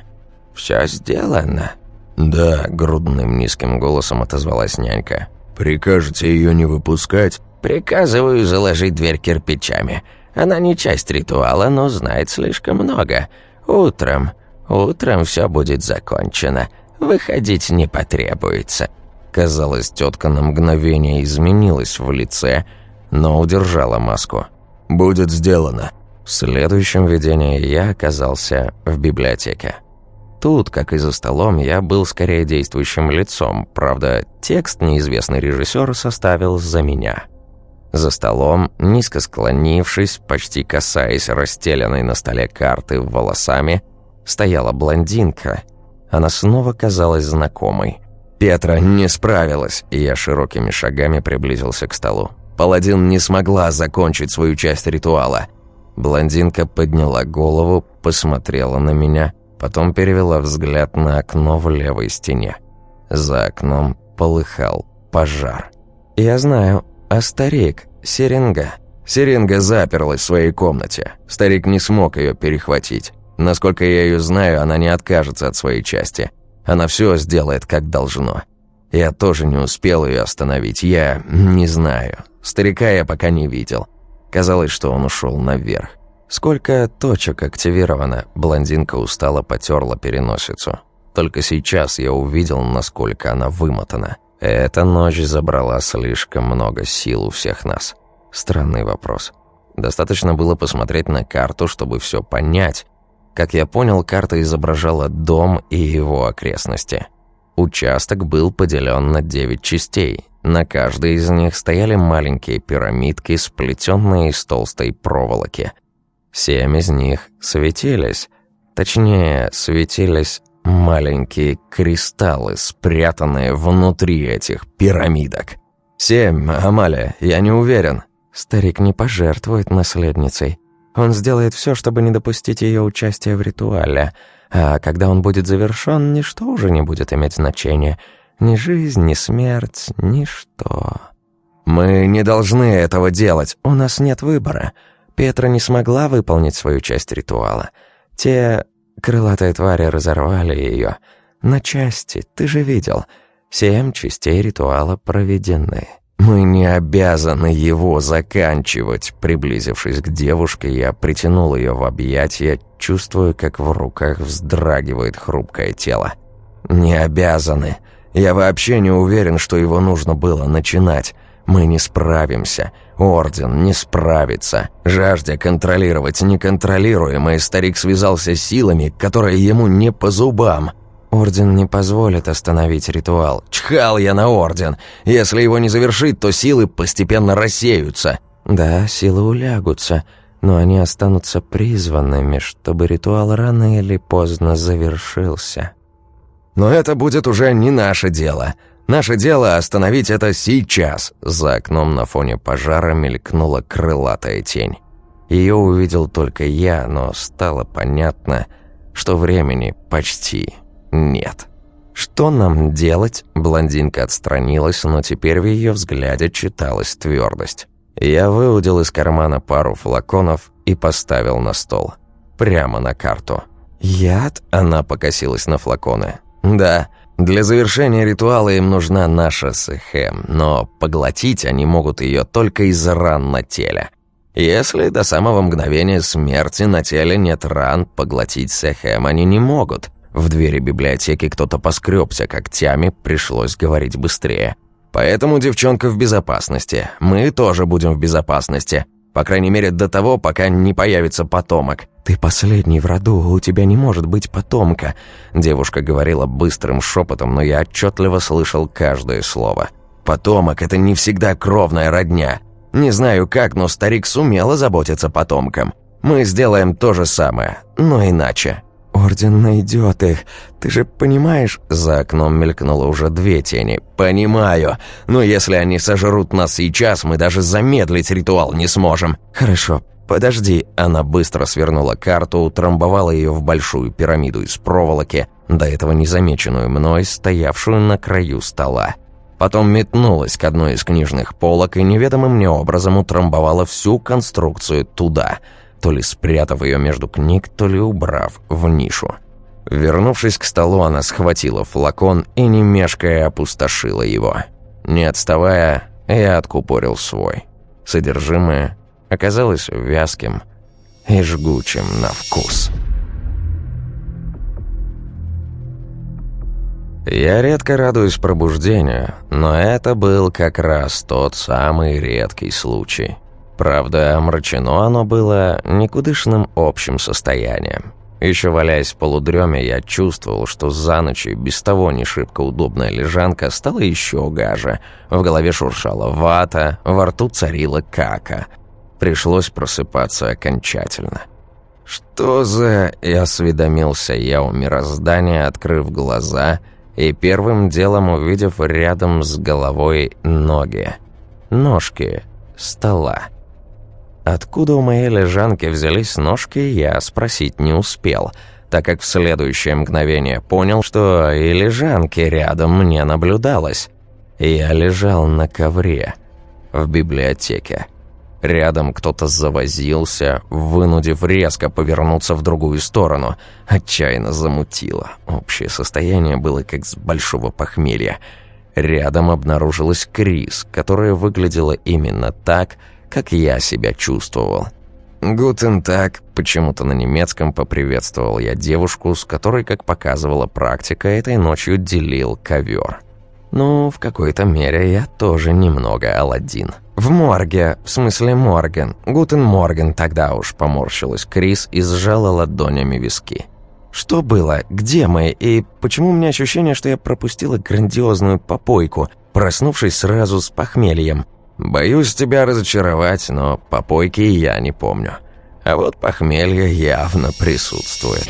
«Все сделано?» «Да», — грудным низким голосом отозвалась нянька. «Прикажете ее не выпускать?» «Приказываю заложить дверь кирпичами. Она не часть ритуала, но знает слишком много. Утром, утром все будет закончено. Выходить не потребуется. Казалось, тетка на мгновение изменилась в лице, но удержала маску. «Будет сделано». В следующем видении я оказался в библиотеке. Тут, как и за столом, я был скорее действующим лицом, правда, текст неизвестный режиссер составил за меня. За столом, низко склонившись, почти касаясь расстеленной на столе карты волосами, стояла блондинка. Она снова казалась знакомой – Петра не справилась, и я широкими шагами приблизился к столу. Паладин не смогла закончить свою часть ритуала. Блондинка подняла голову, посмотрела на меня, потом перевела взгляд на окно в левой стене. За окном полыхал пожар. «Я знаю, а старик, Серенга...» Серенга заперлась в своей комнате. Старик не смог ее перехватить. Насколько я ее знаю, она не откажется от своей части. Она все сделает, как должно. Я тоже не успел ее остановить. Я не знаю. Старика я пока не видел. Казалось, что он ушел наверх. Сколько точек активировано? Блондинка устало потерла переносицу. Только сейчас я увидел, насколько она вымотана. Эта ночь забрала слишком много сил у всех нас. Странный вопрос. Достаточно было посмотреть на карту, чтобы все понять. Как я понял, карта изображала дом и его окрестности. Участок был поделен на девять частей. На каждой из них стояли маленькие пирамидки, сплетенные из толстой проволоки. Семь из них светились. Точнее, светились маленькие кристаллы, спрятанные внутри этих пирамидок. «Семь, Амалия, я не уверен». Старик не пожертвует наследницей. Он сделает все, чтобы не допустить ее участия в ритуале. А когда он будет завершен, ничто уже не будет иметь значения. Ни жизнь, ни смерть, ничто. «Мы не должны этого делать. У нас нет выбора. Петра не смогла выполнить свою часть ритуала. Те крылатые твари разорвали ее. На части, ты же видел. Семь частей ритуала проведены». «Мы не обязаны его заканчивать». Приблизившись к девушке, я притянул ее в объятия, чувствуя, как в руках вздрагивает хрупкое тело. «Не обязаны. Я вообще не уверен, что его нужно было начинать. Мы не справимся. Орден не справится. Жаждя контролировать неконтролируемое, старик связался силами, которые ему не по зубам». Орден не позволит остановить ритуал. Чхал я на Орден. Если его не завершить, то силы постепенно рассеются. Да, силы улягутся, но они останутся призванными, чтобы ритуал рано или поздно завершился. Но это будет уже не наше дело. Наше дело остановить это сейчас. За окном на фоне пожара мелькнула крылатая тень. Ее увидел только я, но стало понятно, что времени почти нет. «Что нам делать?» Блондинка отстранилась, но теперь в ее взгляде читалась твердость. Я выудил из кармана пару флаконов и поставил на стол. Прямо на карту. «Яд?» – она покосилась на флаконы. «Да, для завершения ритуала им нужна наша Сэхэм, но поглотить они могут ее только из ран на теле. Если до самого мгновения смерти на теле нет ран, поглотить Сэхэм они не могут». В двери библиотеки кто-то поскребся когтями, пришлось говорить быстрее. Поэтому девчонка в безопасности. Мы тоже будем в безопасности. По крайней мере, до того, пока не появится потомок. «Ты последний в роду, у тебя не может быть потомка», девушка говорила быстрым шепотом, но я отчетливо слышал каждое слово. «Потомок — это не всегда кровная родня. Не знаю как, но старик сумел озаботиться потомком. Мы сделаем то же самое, но иначе». «Орден найдет их. Ты же понимаешь...» За окном мелькнуло уже две тени. «Понимаю. Но если они сожрут нас сейчас, мы даже замедлить ритуал не сможем». «Хорошо, подожди». Она быстро свернула карту, утрамбовала ее в большую пирамиду из проволоки, до этого незамеченную мной, стоявшую на краю стола. Потом метнулась к одной из книжных полок и неведомым мне образом утрамбовала всю конструкцию туда — то ли спрятав ее между книг, то ли убрав в нишу. Вернувшись к столу, она схватила флакон и, не мешкая, опустошила его. Не отставая, я откупорил свой. Содержимое оказалось вязким и жгучим на вкус. Я редко радуюсь пробуждению, но это был как раз тот самый редкий случай – Правда, омрачено оно было никудышным общим состоянием. Еще валяясь в полудреме, я чувствовал, что за ночь без того не шибко удобная лежанка стала еще гаже. В голове шуршала вата, во рту царила кака. Пришлось просыпаться окончательно. «Что за...» — и осведомился я у мироздания, открыв глаза и первым делом увидев рядом с головой ноги. Ножки стола. Откуда у моей лежанки взялись ножки, я спросить не успел, так как в следующее мгновение понял, что и лежанки рядом мне наблюдалось. Я лежал на ковре в библиотеке. Рядом кто-то завозился, вынудив резко повернуться в другую сторону. Отчаянно замутило. Общее состояние было как с большого похмелья. Рядом обнаружилась Крис, которая выглядела именно так, как я себя чувствовал. «Guten Tag», почему-то на немецком поприветствовал я девушку, с которой, как показывала практика, этой ночью делил ковер. Ну, в какой-то мере я тоже немного Аладдин. «В морге, в смысле Morgen. Guten Morgen тогда уж», — поморщилась Крис и сжала ладонями виски. «Что было? Где мы? И почему у меня ощущение, что я пропустила грандиозную попойку, проснувшись сразу с похмельем?» Боюсь тебя разочаровать, но попойки я не помню. А вот похмелье явно присутствует.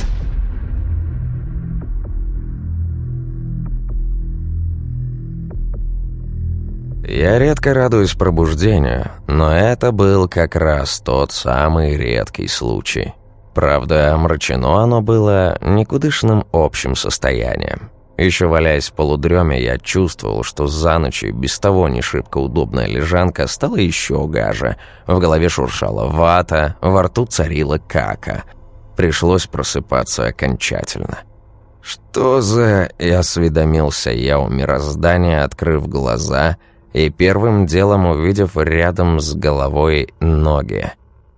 Я редко радуюсь пробуждению, но это был как раз тот самый редкий случай. Правда, омрачено оно было никудышным общим состоянием. Еще валяясь в полудреме, я чувствовал, что за ночь без того не шибко удобная лежанка стала еще гаже. В голове шуршала вата, во рту царила кака. Пришлось просыпаться окончательно. «Что за...» — и осведомился я у мироздания, открыв глаза и первым делом увидев рядом с головой ноги.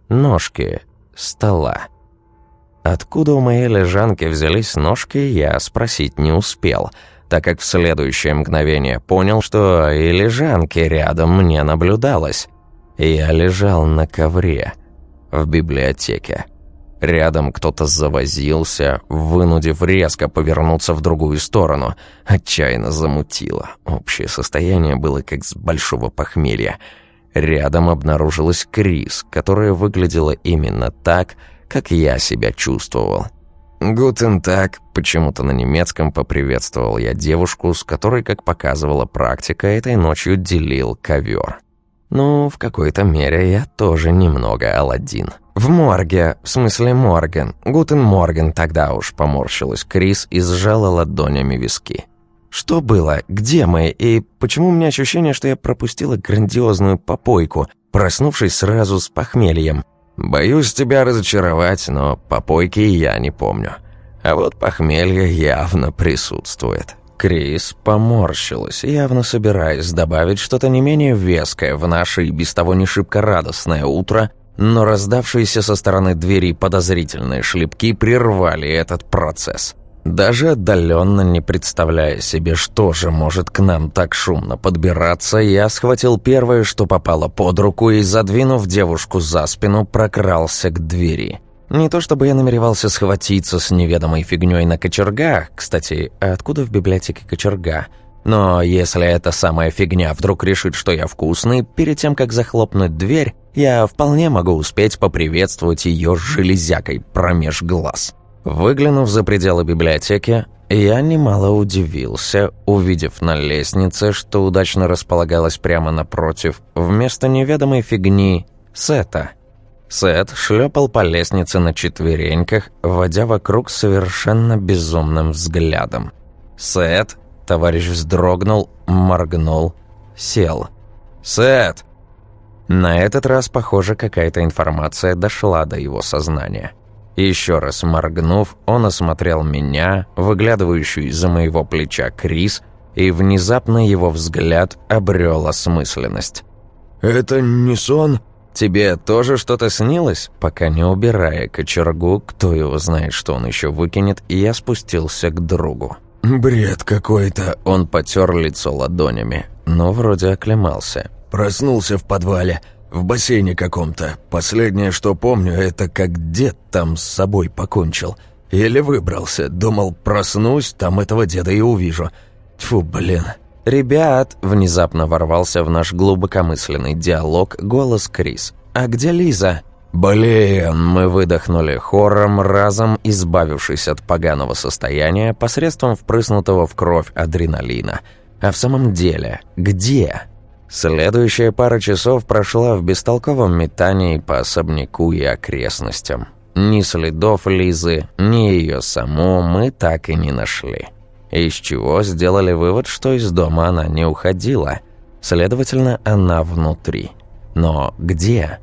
Ножки стола. Откуда у моей лежанки взялись ножки, я спросить не успел, так как в следующее мгновение понял, что и лежанки рядом мне наблюдалось. Я лежал на ковре в библиотеке. Рядом кто-то завозился, вынудив резко повернуться в другую сторону. Отчаянно замутило. Общее состояние было как с большого похмелья. Рядом обнаружилась Крис, которая выглядела именно так, как я себя чувствовал. «Guten Tag», почему-то на немецком поприветствовал я девушку, с которой, как показывала практика, этой ночью делил ковер. Ну, в какой-то мере я тоже немного Аладдин. В морге, в смысле Morgen, Guten Morgen тогда уж поморщилась Крис и сжала ладонями виски. Что было? Где мы? И почему у меня ощущение, что я пропустила грандиозную попойку, проснувшись сразу с похмельем? Боюсь тебя разочаровать, но попойки я не помню. А вот похмелье явно присутствует. Крис поморщилась, явно собираясь добавить что-то не менее веское в наше и без того не шибко радостное утро, но раздавшиеся со стороны двери подозрительные шлепки прервали этот процесс. Даже отдаленно не представляя себе, что же может к нам так шумно подбираться, я схватил первое, что попало под руку, и, задвинув девушку за спину, прокрался к двери. Не то чтобы я намеревался схватиться с неведомой фигней на кочерга, кстати, а откуда в библиотеке кочерга? Но если эта самая фигня вдруг решит, что я вкусный, перед тем, как захлопнуть дверь, я вполне могу успеть поприветствовать ее железякой промеж глаз. Выглянув за пределы библиотеки, я немало удивился, увидев на лестнице, что удачно располагалась прямо напротив, вместо неведомой фигни Сета. Сет шлепал по лестнице на четвереньках, водя вокруг совершенно безумным взглядом. «Сет!» — товарищ вздрогнул, моргнул, сел. «Сет!» На этот раз, похоже, какая-то информация дошла до его сознания. Еще раз моргнув, он осмотрел меня, выглядывающую из-за моего плеча Крис, и внезапно его взгляд обрел осмысленность. «Это не сон?» «Тебе тоже что-то снилось?» Пока не убирая кочергу, кто его знает, что он еще выкинет, и я спустился к другу. «Бред какой-то!» Он потер лицо ладонями, но вроде оклемался. «Проснулся в подвале. В бассейне каком-то. Последнее, что помню, это как дед там с собой покончил. Еле выбрался. Думал, проснусь, там этого деда и увижу. Тьфу, блин. «Ребят!» – внезапно ворвался в наш глубокомысленный диалог голос Крис. «А где Лиза?» «Блин!» – мы выдохнули хором, разом избавившись от поганого состояния посредством впрыснутого в кровь адреналина. «А в самом деле, где?» Следующая пара часов прошла в бестолковом метании по особняку и окрестностям. Ни следов Лизы, ни ее саму мы так и не нашли. Из чего сделали вывод, что из дома она не уходила. Следовательно, она внутри. Но где?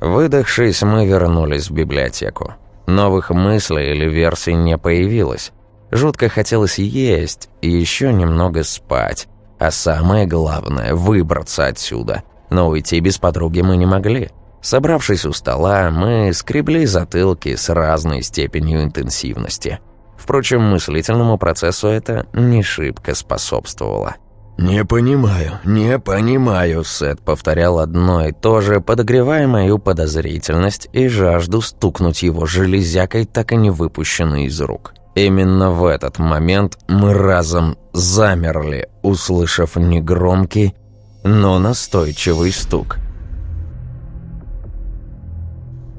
Выдохшись, мы вернулись в библиотеку. Новых мыслей или версий не появилось. Жутко хотелось есть и еще немного спать. А самое главное – выбраться отсюда. Но уйти без подруги мы не могли. Собравшись у стола, мы скребли затылки с разной степенью интенсивности. Впрочем, мыслительному процессу это не шибко способствовало. «Не понимаю, не понимаю», — Сет повторял одно и то же, подогревая мою подозрительность и жажду стукнуть его железякой, так и не выпущенной из рук. Именно в этот момент мы разом замерли, услышав негромкий, но настойчивый стук.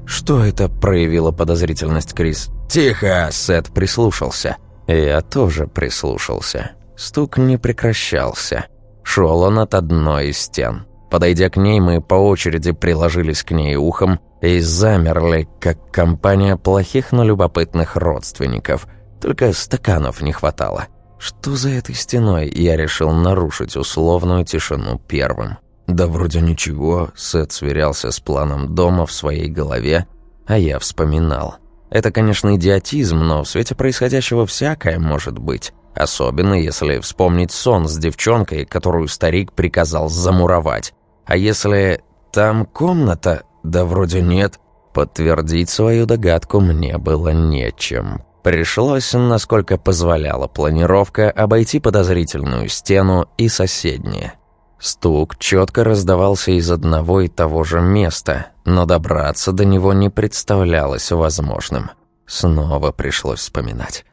«Что это?» – проявила подозрительность Крис. «Тихо!» – Сет прислушался. Я тоже прислушался. Стук не прекращался. Шел он от одной из стен. Подойдя к ней, мы по очереди приложились к ней ухом и замерли, как компания плохих, но любопытных родственников – только стаканов не хватало. Что за этой стеной я решил нарушить условную тишину первым? Да вроде ничего, Сет сверялся с планом дома в своей голове, а я вспоминал. Это, конечно, идиотизм, но в свете происходящего всякое может быть. Особенно, если вспомнить сон с девчонкой, которую старик приказал замуровать. А если там комната? Да вроде нет. Подтвердить свою догадку мне было нечем. Пришлось, насколько позволяла планировка, обойти подозрительную стену и соседние. Стук четко раздавался из одного и того же места, но добраться до него не представлялось возможным. Снова пришлось вспоминать.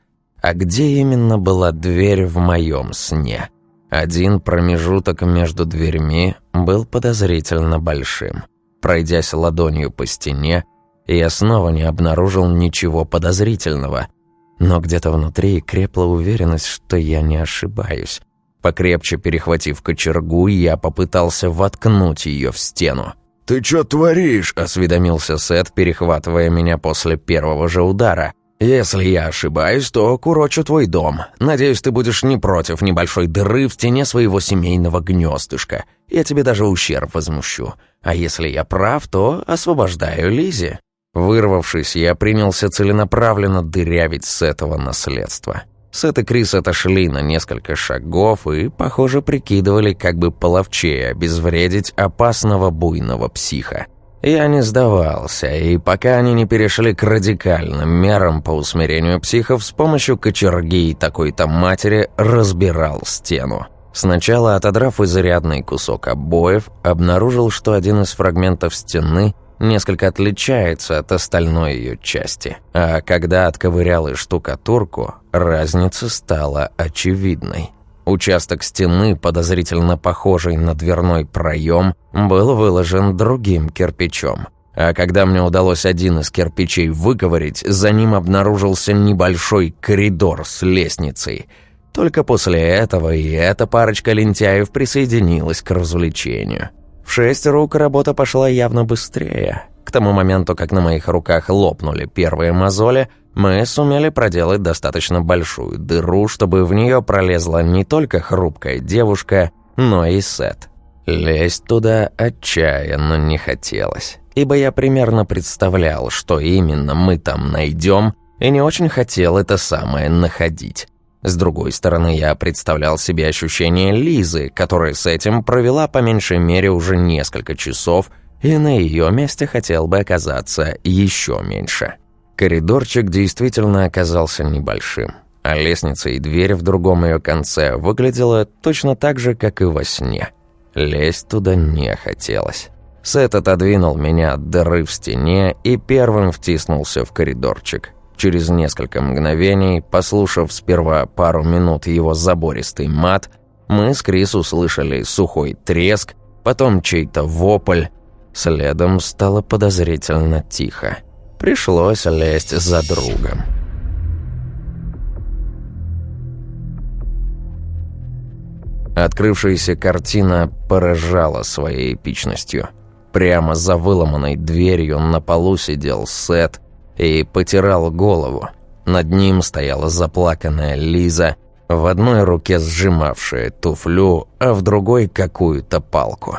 А где именно была дверь в моем сне? Один промежуток между дверьми был подозрительно большим. Пройдясь ладонью по стене, я снова не обнаружил ничего подозрительного, но где-то внутри крепла уверенность, что я не ошибаюсь. Покрепче перехватив кочергу, я попытался воткнуть ее в стену. «Ты что творишь?» — осведомился Сет, перехватывая меня после первого же удара. «Если я ошибаюсь, то курочу твой дом. Надеюсь, ты будешь не против небольшой дыры в стене своего семейного гнездышка. Я тебе даже ущерб возмущу. А если я прав, то освобождаю Лизи». Вырвавшись, я принялся целенаправленно дырявить с этого наследства. Сет и Крис отошли на несколько шагов и, похоже, прикидывали, как бы половчее обезвредить опасного буйного психа. Я не сдавался, и пока они не перешли к радикальным мерам по усмирению психов, с помощью кочерги и такой-то матери разбирал стену. Сначала, отодрав изрядный кусок обоев, обнаружил, что один из фрагментов стены – несколько отличается от остальной ее части. А когда отковырял и штукатурку, разница стала очевидной. Участок стены, подозрительно похожий на дверной проем, был выложен другим кирпичом. А когда мне удалось один из кирпичей выковырить, за ним обнаружился небольшой коридор с лестницей. Только после этого и эта парочка лентяев присоединилась к развлечению. В шесть рук работа пошла явно быстрее. К тому моменту, как на моих руках лопнули первые мозоли, мы сумели проделать достаточно большую дыру, чтобы в нее пролезла не только хрупкая девушка, но и Сет. Лезть туда отчаянно не хотелось, ибо я примерно представлял, что именно мы там найдем, и не очень хотел это самое находить. С другой стороны, я представлял себе ощущение Лизы, которая с этим провела по меньшей мере уже несколько часов, и на ее месте хотел бы оказаться еще меньше. Коридорчик действительно оказался небольшим, а лестница и дверь в другом ее конце выглядела точно так же, как и во сне. Лезть туда не хотелось. Сет отодвинул меня от дыры в стене и первым втиснулся в коридорчик. Через несколько мгновений, послушав сперва пару минут его забористый мат, мы с Крис услышали сухой треск, потом чей-то вопль. Следом стало подозрительно тихо. Пришлось лезть за другом. Открывшаяся картина поражала своей эпичностью. Прямо за выломанной дверью на полу сидел Сет, и потирал голову. Над ним стояла заплаканная Лиза, в одной руке сжимавшая туфлю, а в другой какую-то палку.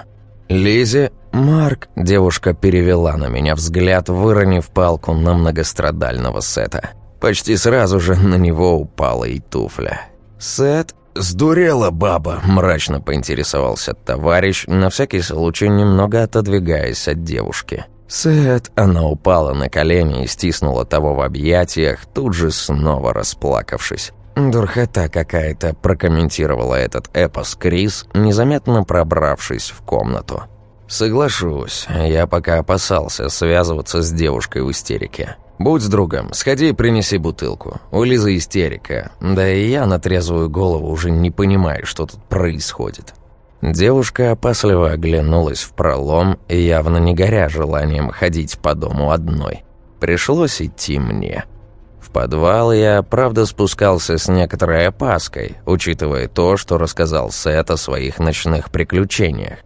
«Лизе, Марк!» – девушка перевела на меня взгляд, выронив палку на многострадального Сета. Почти сразу же на него упала и туфля. «Сет?» «Сдурела баба!» – мрачно поинтересовался товарищ, на всякий случай немного отодвигаясь от девушки. «Сет!» Она упала на колени и стиснула того в объятиях, тут же снова расплакавшись. «Дурхота какая-то», – прокомментировала этот эпос Крис, незаметно пробравшись в комнату. «Соглашусь, я пока опасался связываться с девушкой в истерике. Будь с другом, сходи и принеси бутылку. У Лизы истерика, да и я на трезвую голову уже не понимаю, что тут происходит». Девушка опасливо оглянулась в пролом, явно не горя желанием ходить по дому одной. Пришлось идти мне. В подвал я, правда, спускался с некоторой опаской, учитывая то, что рассказал Сет о своих ночных приключениях.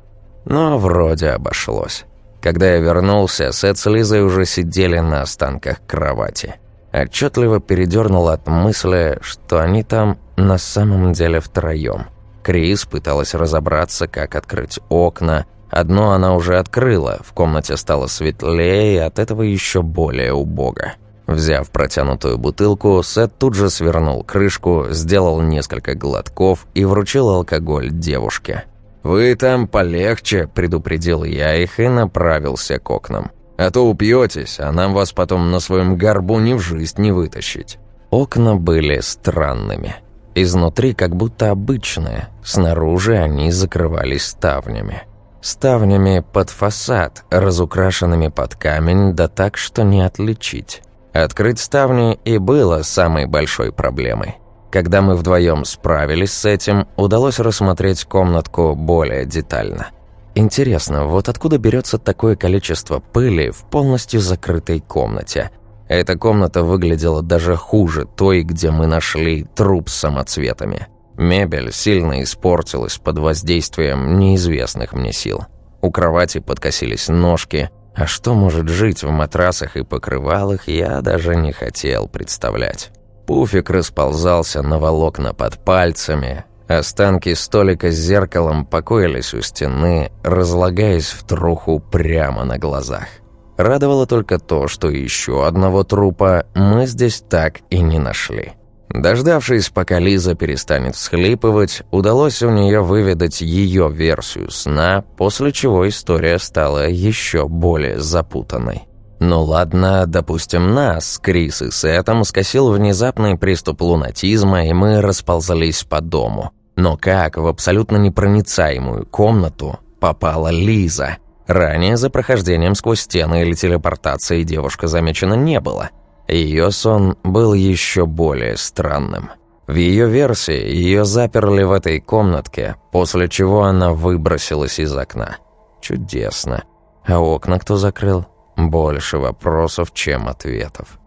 Но вроде обошлось. Когда я вернулся, Сет с Лизой уже сидели на останках кровати. Отчетливо передернул от мысли, что они там на самом деле втроем – Крис пыталась разобраться, как открыть окна. Одно она уже открыла, в комнате стало светлее, от этого еще более убого. Взяв протянутую бутылку, Сет тут же свернул крышку, сделал несколько глотков и вручил алкоголь девушке. «Вы там полегче», — предупредил я их и направился к окнам. «А то упьетесь, а нам вас потом на своем горбу ни в жизнь не вытащить». Окна были странными. Изнутри как будто обычные, снаружи они закрывались ставнями. Ставнями под фасад, разукрашенными под камень, да так, что не отличить. Открыть ставни и было самой большой проблемой. Когда мы вдвоем справились с этим, удалось рассмотреть комнатку более детально. Интересно, вот откуда берется такое количество пыли в полностью закрытой комнате? Эта комната выглядела даже хуже той, где мы нашли труп с самоцветами. Мебель сильно испортилась под воздействием неизвестных мне сил. У кровати подкосились ножки, а что может жить в матрасах и покрывалах, я даже не хотел представлять. Пуфик расползался на волокна под пальцами, останки столика с зеркалом покоились у стены, разлагаясь в труху прямо на глазах. Радовало только то, что еще одного трупа мы здесь так и не нашли. Дождавшись, пока Лиза перестанет всхлипывать, удалось у нее выведать ее версию сна, после чего история стала еще более запутанной. Ну ладно, допустим, нас, Крис и Сетом, скосил внезапный приступ лунатизма, и мы расползались по дому. Но как в абсолютно непроницаемую комнату попала Лиза – Ранее за прохождением сквозь стены или телепортацией девушка замечена не было. Ее сон был еще более странным. В ее версии ее заперли в этой комнатке, после чего она выбросилась из окна. Чудесно. А окна кто закрыл? Больше вопросов, чем ответов.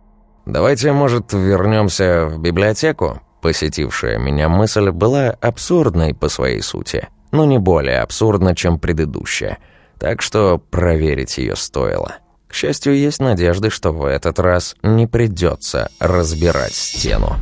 «Давайте, может, вернемся в библиотеку?» Посетившая меня мысль была абсурдной по своей сути, но не более абсурдна, чем предыдущая – так что проверить ее стоило. К счастью, есть надежды, что в этот раз не придется разбирать стену.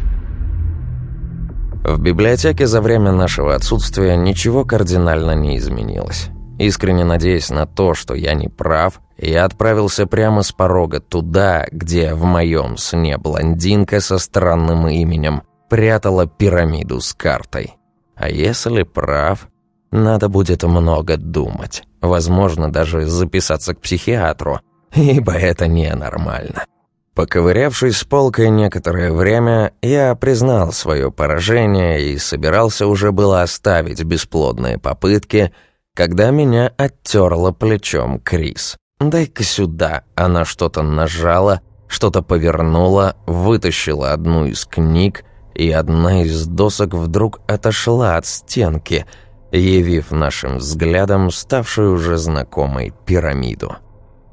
В библиотеке за время нашего отсутствия ничего кардинально не изменилось. Искренне надеясь на то, что я не прав, я отправился прямо с порога туда, где в моем сне блондинка со странным именем прятала пирамиду с картой. А если прав, надо будет много думать. Возможно, даже записаться к психиатру, ибо это ненормально. Поковырявшись с полкой некоторое время, я признал свое поражение и собирался уже было оставить бесплодные попытки, когда меня оттерла плечом Крис. «Дай-ка сюда». Она что-то нажала, что-то повернула, вытащила одну из книг, и одна из досок вдруг отошла от стенки — явив нашим взглядом ставшую уже знакомой пирамиду.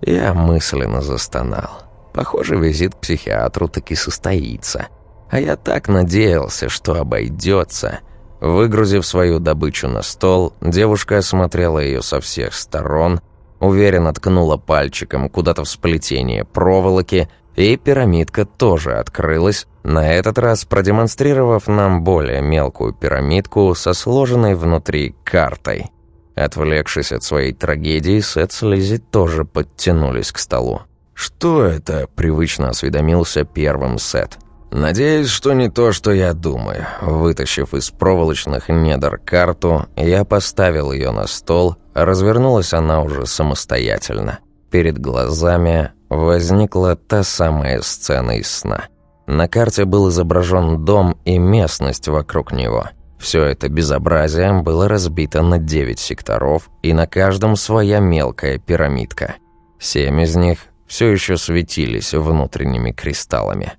Я мысленно застонал. Похоже, визит к психиатру таки состоится. А я так надеялся, что обойдется. Выгрузив свою добычу на стол, девушка осмотрела ее со всех сторон, уверенно ткнула пальчиком куда-то в сплетение проволоки, и пирамидка тоже открылась, на этот раз продемонстрировав нам более мелкую пирамидку со сложенной внутри картой. Отвлекшись от своей трагедии, Сет с Лизи тоже подтянулись к столу. «Что это?» – привычно осведомился первым Сет. «Надеюсь, что не то, что я думаю». Вытащив из проволочных недр карту, я поставил ее на стол, развернулась она уже самостоятельно. Перед глазами возникла та самая сцена из сна. На карте был изображен дом и местность вокруг него. Все это безобразие было разбито на девять секторов, и на каждом своя мелкая пирамидка. Семь из них все еще светились внутренними кристаллами.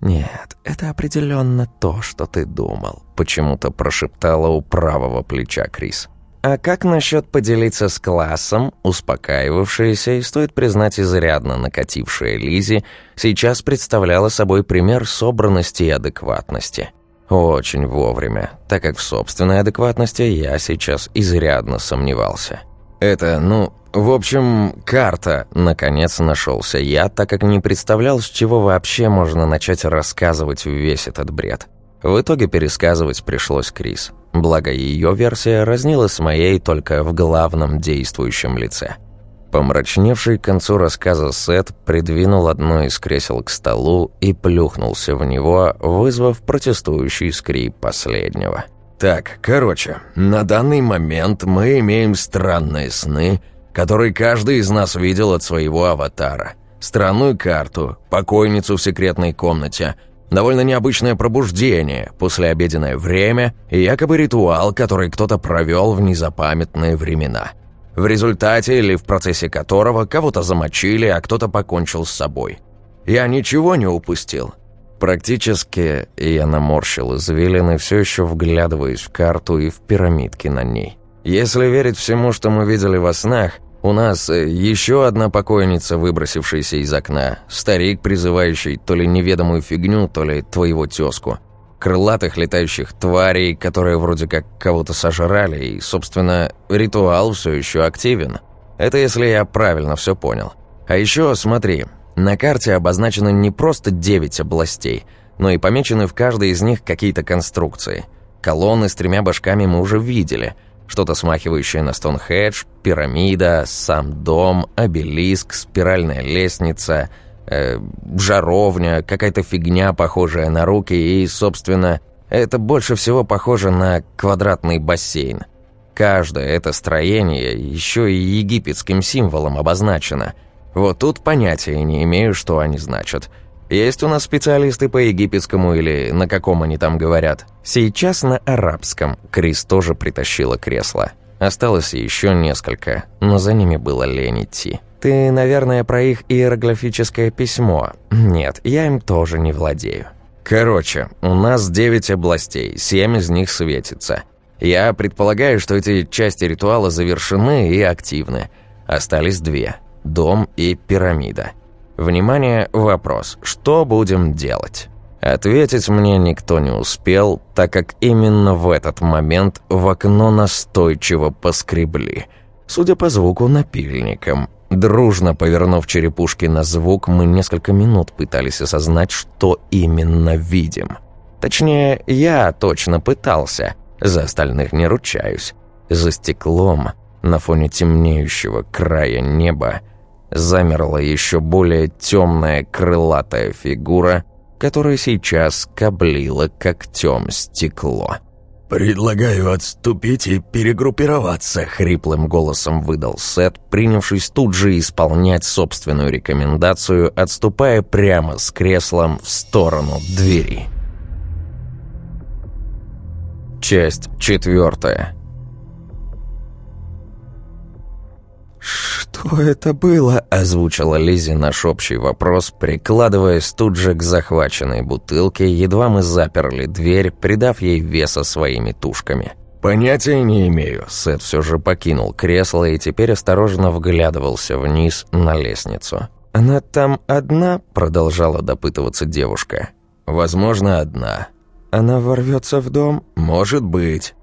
«Нет, это определенно то, что ты думал», — почему-то прошептала у правого плеча Крис. А как насчет поделиться с классом, успокаивавшаяся и, стоит признать, изрядно накатившая Лизи, сейчас представляла собой пример собранности и адекватности. Очень вовремя, так как в собственной адекватности я сейчас изрядно сомневался. Это, ну, в общем, карта, наконец нашелся я, так как не представлял, с чего вообще можно начать рассказывать весь этот бред. В итоге пересказывать пришлось Крис. Благо, ее версия разнилась с моей только в главном действующем лице. Помрачневший к концу рассказа Сет придвинул одно из кресел к столу и плюхнулся в него, вызвав протестующий скрип последнего. «Так, короче, на данный момент мы имеем странные сны, которые каждый из нас видел от своего аватара. Странную карту, покойницу в секретной комнате — Довольно необычное пробуждение, послеобеденное время и якобы ритуал, который кто-то провел в незапамятные времена. В результате или в процессе которого кого-то замочили, а кто-то покончил с собой. Я ничего не упустил. Практически я наморщил извилины, все еще вглядываясь в карту и в пирамидки на ней. Если верить всему, что мы видели во снах, у нас э, еще одна покойница, выбросившаяся из окна. Старик, призывающий то ли неведомую фигню, то ли твоего тезку. крылатых летающих тварей, которые вроде как кого-то сожрали, и, собственно, ритуал все еще активен. Это если я правильно все понял. А еще, смотри, на карте обозначено не просто 9 областей, но и помечены в каждой из них какие-то конструкции. Колонны с тремя башками мы уже видели. Что-то смахивающее на Стоунхедж, пирамида, сам дом, обелиск, спиральная лестница, э, жаровня, какая-то фигня, похожая на руки, и, собственно, это больше всего похоже на квадратный бассейн. Каждое это строение еще и египетским символом обозначено – вот тут понятия не имею, что они значат. Есть у нас специалисты по египетскому или на каком они там говорят? Сейчас на арабском. Крис тоже притащила кресло. Осталось еще несколько, но за ними было лень идти. Ты, наверное, про их иероглифическое письмо. Нет, я им тоже не владею. Короче, у нас девять областей, семь из них светится. Я предполагаю, что эти части ритуала завершены и активны. Остались две дом и пирамида. Внимание, вопрос. Что будем делать? Ответить мне никто не успел, так как именно в этот момент в окно настойчиво поскребли. Судя по звуку, напильником. Дружно повернув черепушки на звук, мы несколько минут пытались осознать, что именно видим. Точнее, я точно пытался. За остальных не ручаюсь. За стеклом, на фоне темнеющего края неба, замерла еще более темная крылатая фигура, которая сейчас каблила когтем стекло. «Предлагаю отступить и перегруппироваться», — хриплым голосом выдал Сет, принявшись тут же исполнять собственную рекомендацию, отступая прямо с креслом в сторону двери. Часть четвертая. «Что это было?» – озвучила Лизи наш общий вопрос, прикладываясь тут же к захваченной бутылке, едва мы заперли дверь, придав ей веса своими тушками. «Понятия не имею». Сет все же покинул кресло и теперь осторожно вглядывался вниз на лестницу. «Она там одна?» – продолжала допытываться девушка. «Возможно, одна». «Она ворвется в дом?» «Может быть».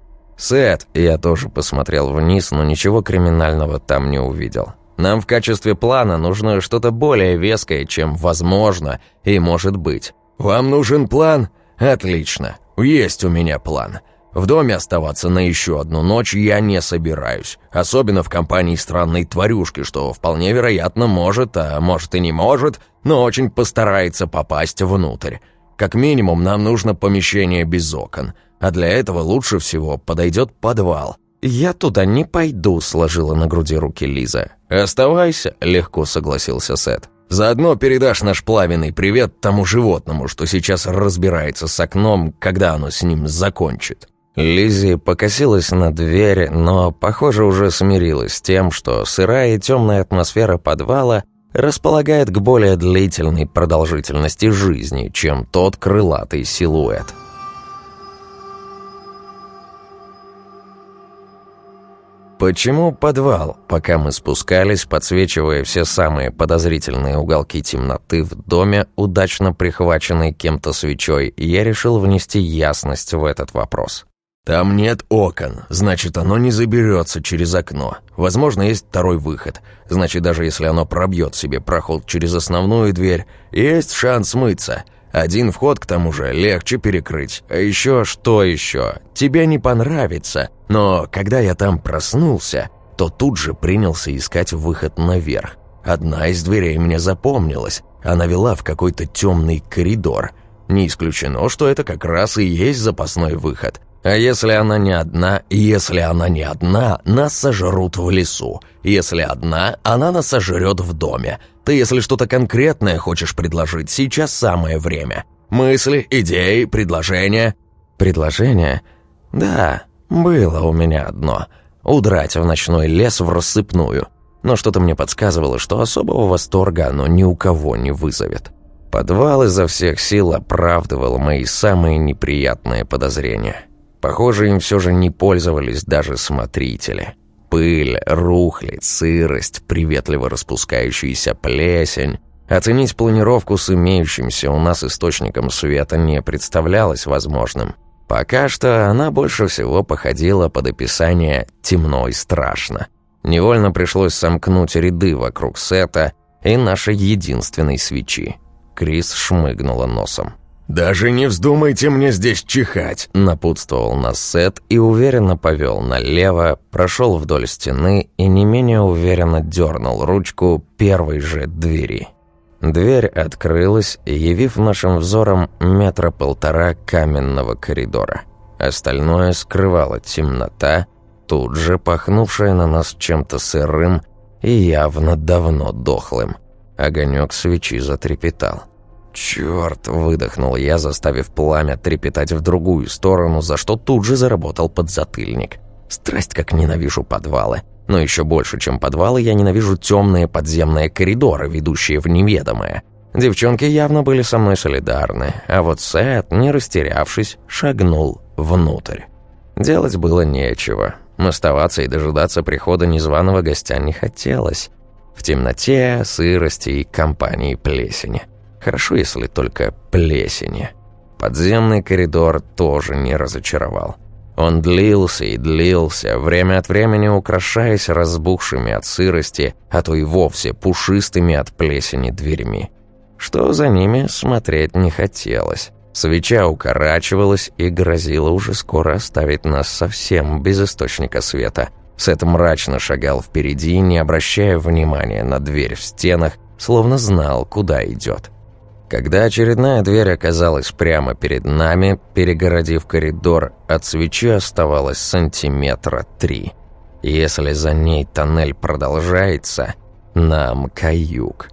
«Сет!» Я тоже посмотрел вниз, но ничего криминального там не увидел. «Нам в качестве плана нужно что-то более веское, чем «возможно» и «может быть». «Вам нужен план? Отлично. Есть у меня план. В доме оставаться на еще одну ночь я не собираюсь. Особенно в компании странной тварюшки, что вполне вероятно может, а может и не может, но очень постарается попасть внутрь. Как минимум нам нужно помещение без окон». А для этого лучше всего подойдет подвал. «Я туда не пойду», — сложила на груди руки Лиза. «Оставайся», — легко согласился Сет. «Заодно передашь наш пламенный привет тому животному, что сейчас разбирается с окном, когда оно с ним закончит». Лизи покосилась на дверь, но, похоже, уже смирилась с тем, что сырая и темная атмосфера подвала располагает к более длительной продолжительности жизни, чем тот крылатый силуэт. Почему подвал? Пока мы спускались, подсвечивая все самые подозрительные уголки темноты в доме, удачно прихваченной кем-то свечой, я решил внести ясность в этот вопрос. «Там нет окон, значит, оно не заберется через окно. Возможно, есть второй выход. Значит, даже если оно пробьет себе проход через основную дверь, есть шанс смыться. Один вход, к тому же, легче перекрыть. А еще что еще? Тебе не понравится. Но когда я там проснулся, то тут же принялся искать выход наверх. Одна из дверей мне запомнилась. Она вела в какой-то темный коридор. Не исключено, что это как раз и есть запасной выход. А если она не одна, если она не одна, нас сожрут в лесу. Если одна, она нас сожрет в доме. Ты, если что-то конкретное хочешь предложить, сейчас самое время. Мысли, идеи, предложения. Предложение? Да, было у меня одно. Удрать в ночной лес в рассыпную. Но что-то мне подсказывало, что особого восторга оно ни у кого не вызовет. Подвал изо всех сил оправдывал мои самые неприятные подозрения. Похоже, им все же не пользовались даже смотрители. Пыль, рухлядь, сырость, приветливо распускающаяся плесень. Оценить планировку с имеющимся у нас источником света не представлялось возможным. Пока что она больше всего походила под описание «темно и страшно». Невольно пришлось сомкнуть ряды вокруг сета и нашей единственной свечи. Крис шмыгнула носом. «Даже не вздумайте мне здесь чихать!» Напутствовал нас Сет и уверенно повел налево, прошел вдоль стены и не менее уверенно дернул ручку первой же двери. Дверь открылась, явив нашим взором метра полтора каменного коридора. Остальное скрывала темнота, тут же пахнувшая на нас чем-то сырым и явно давно дохлым. Огонек свечи затрепетал. «Черт!» – выдохнул я, заставив пламя трепетать в другую сторону, за что тут же заработал подзатыльник. Страсть как ненавижу подвалы. Но еще больше, чем подвалы, я ненавижу темные подземные коридоры, ведущие в неведомое. Девчонки явно были со мной солидарны, а вот Сет, не растерявшись, шагнул внутрь. Делать было нечего. Оставаться и дожидаться прихода незваного гостя не хотелось. В темноте, сырости и компании плесени. Хорошо, если только плесени. Подземный коридор тоже не разочаровал. Он длился и длился, время от времени украшаясь разбухшими от сырости, а то и вовсе пушистыми от плесени дверьми. Что за ними смотреть не хотелось. Свеча укорачивалась и грозила уже скоро оставить нас совсем без источника света. Сет мрачно шагал впереди, не обращая внимания на дверь в стенах, словно знал, куда идет. Когда очередная дверь оказалась прямо перед нами, перегородив коридор, от свечи оставалось сантиметра три. Если за ней тоннель продолжается, нам каюк.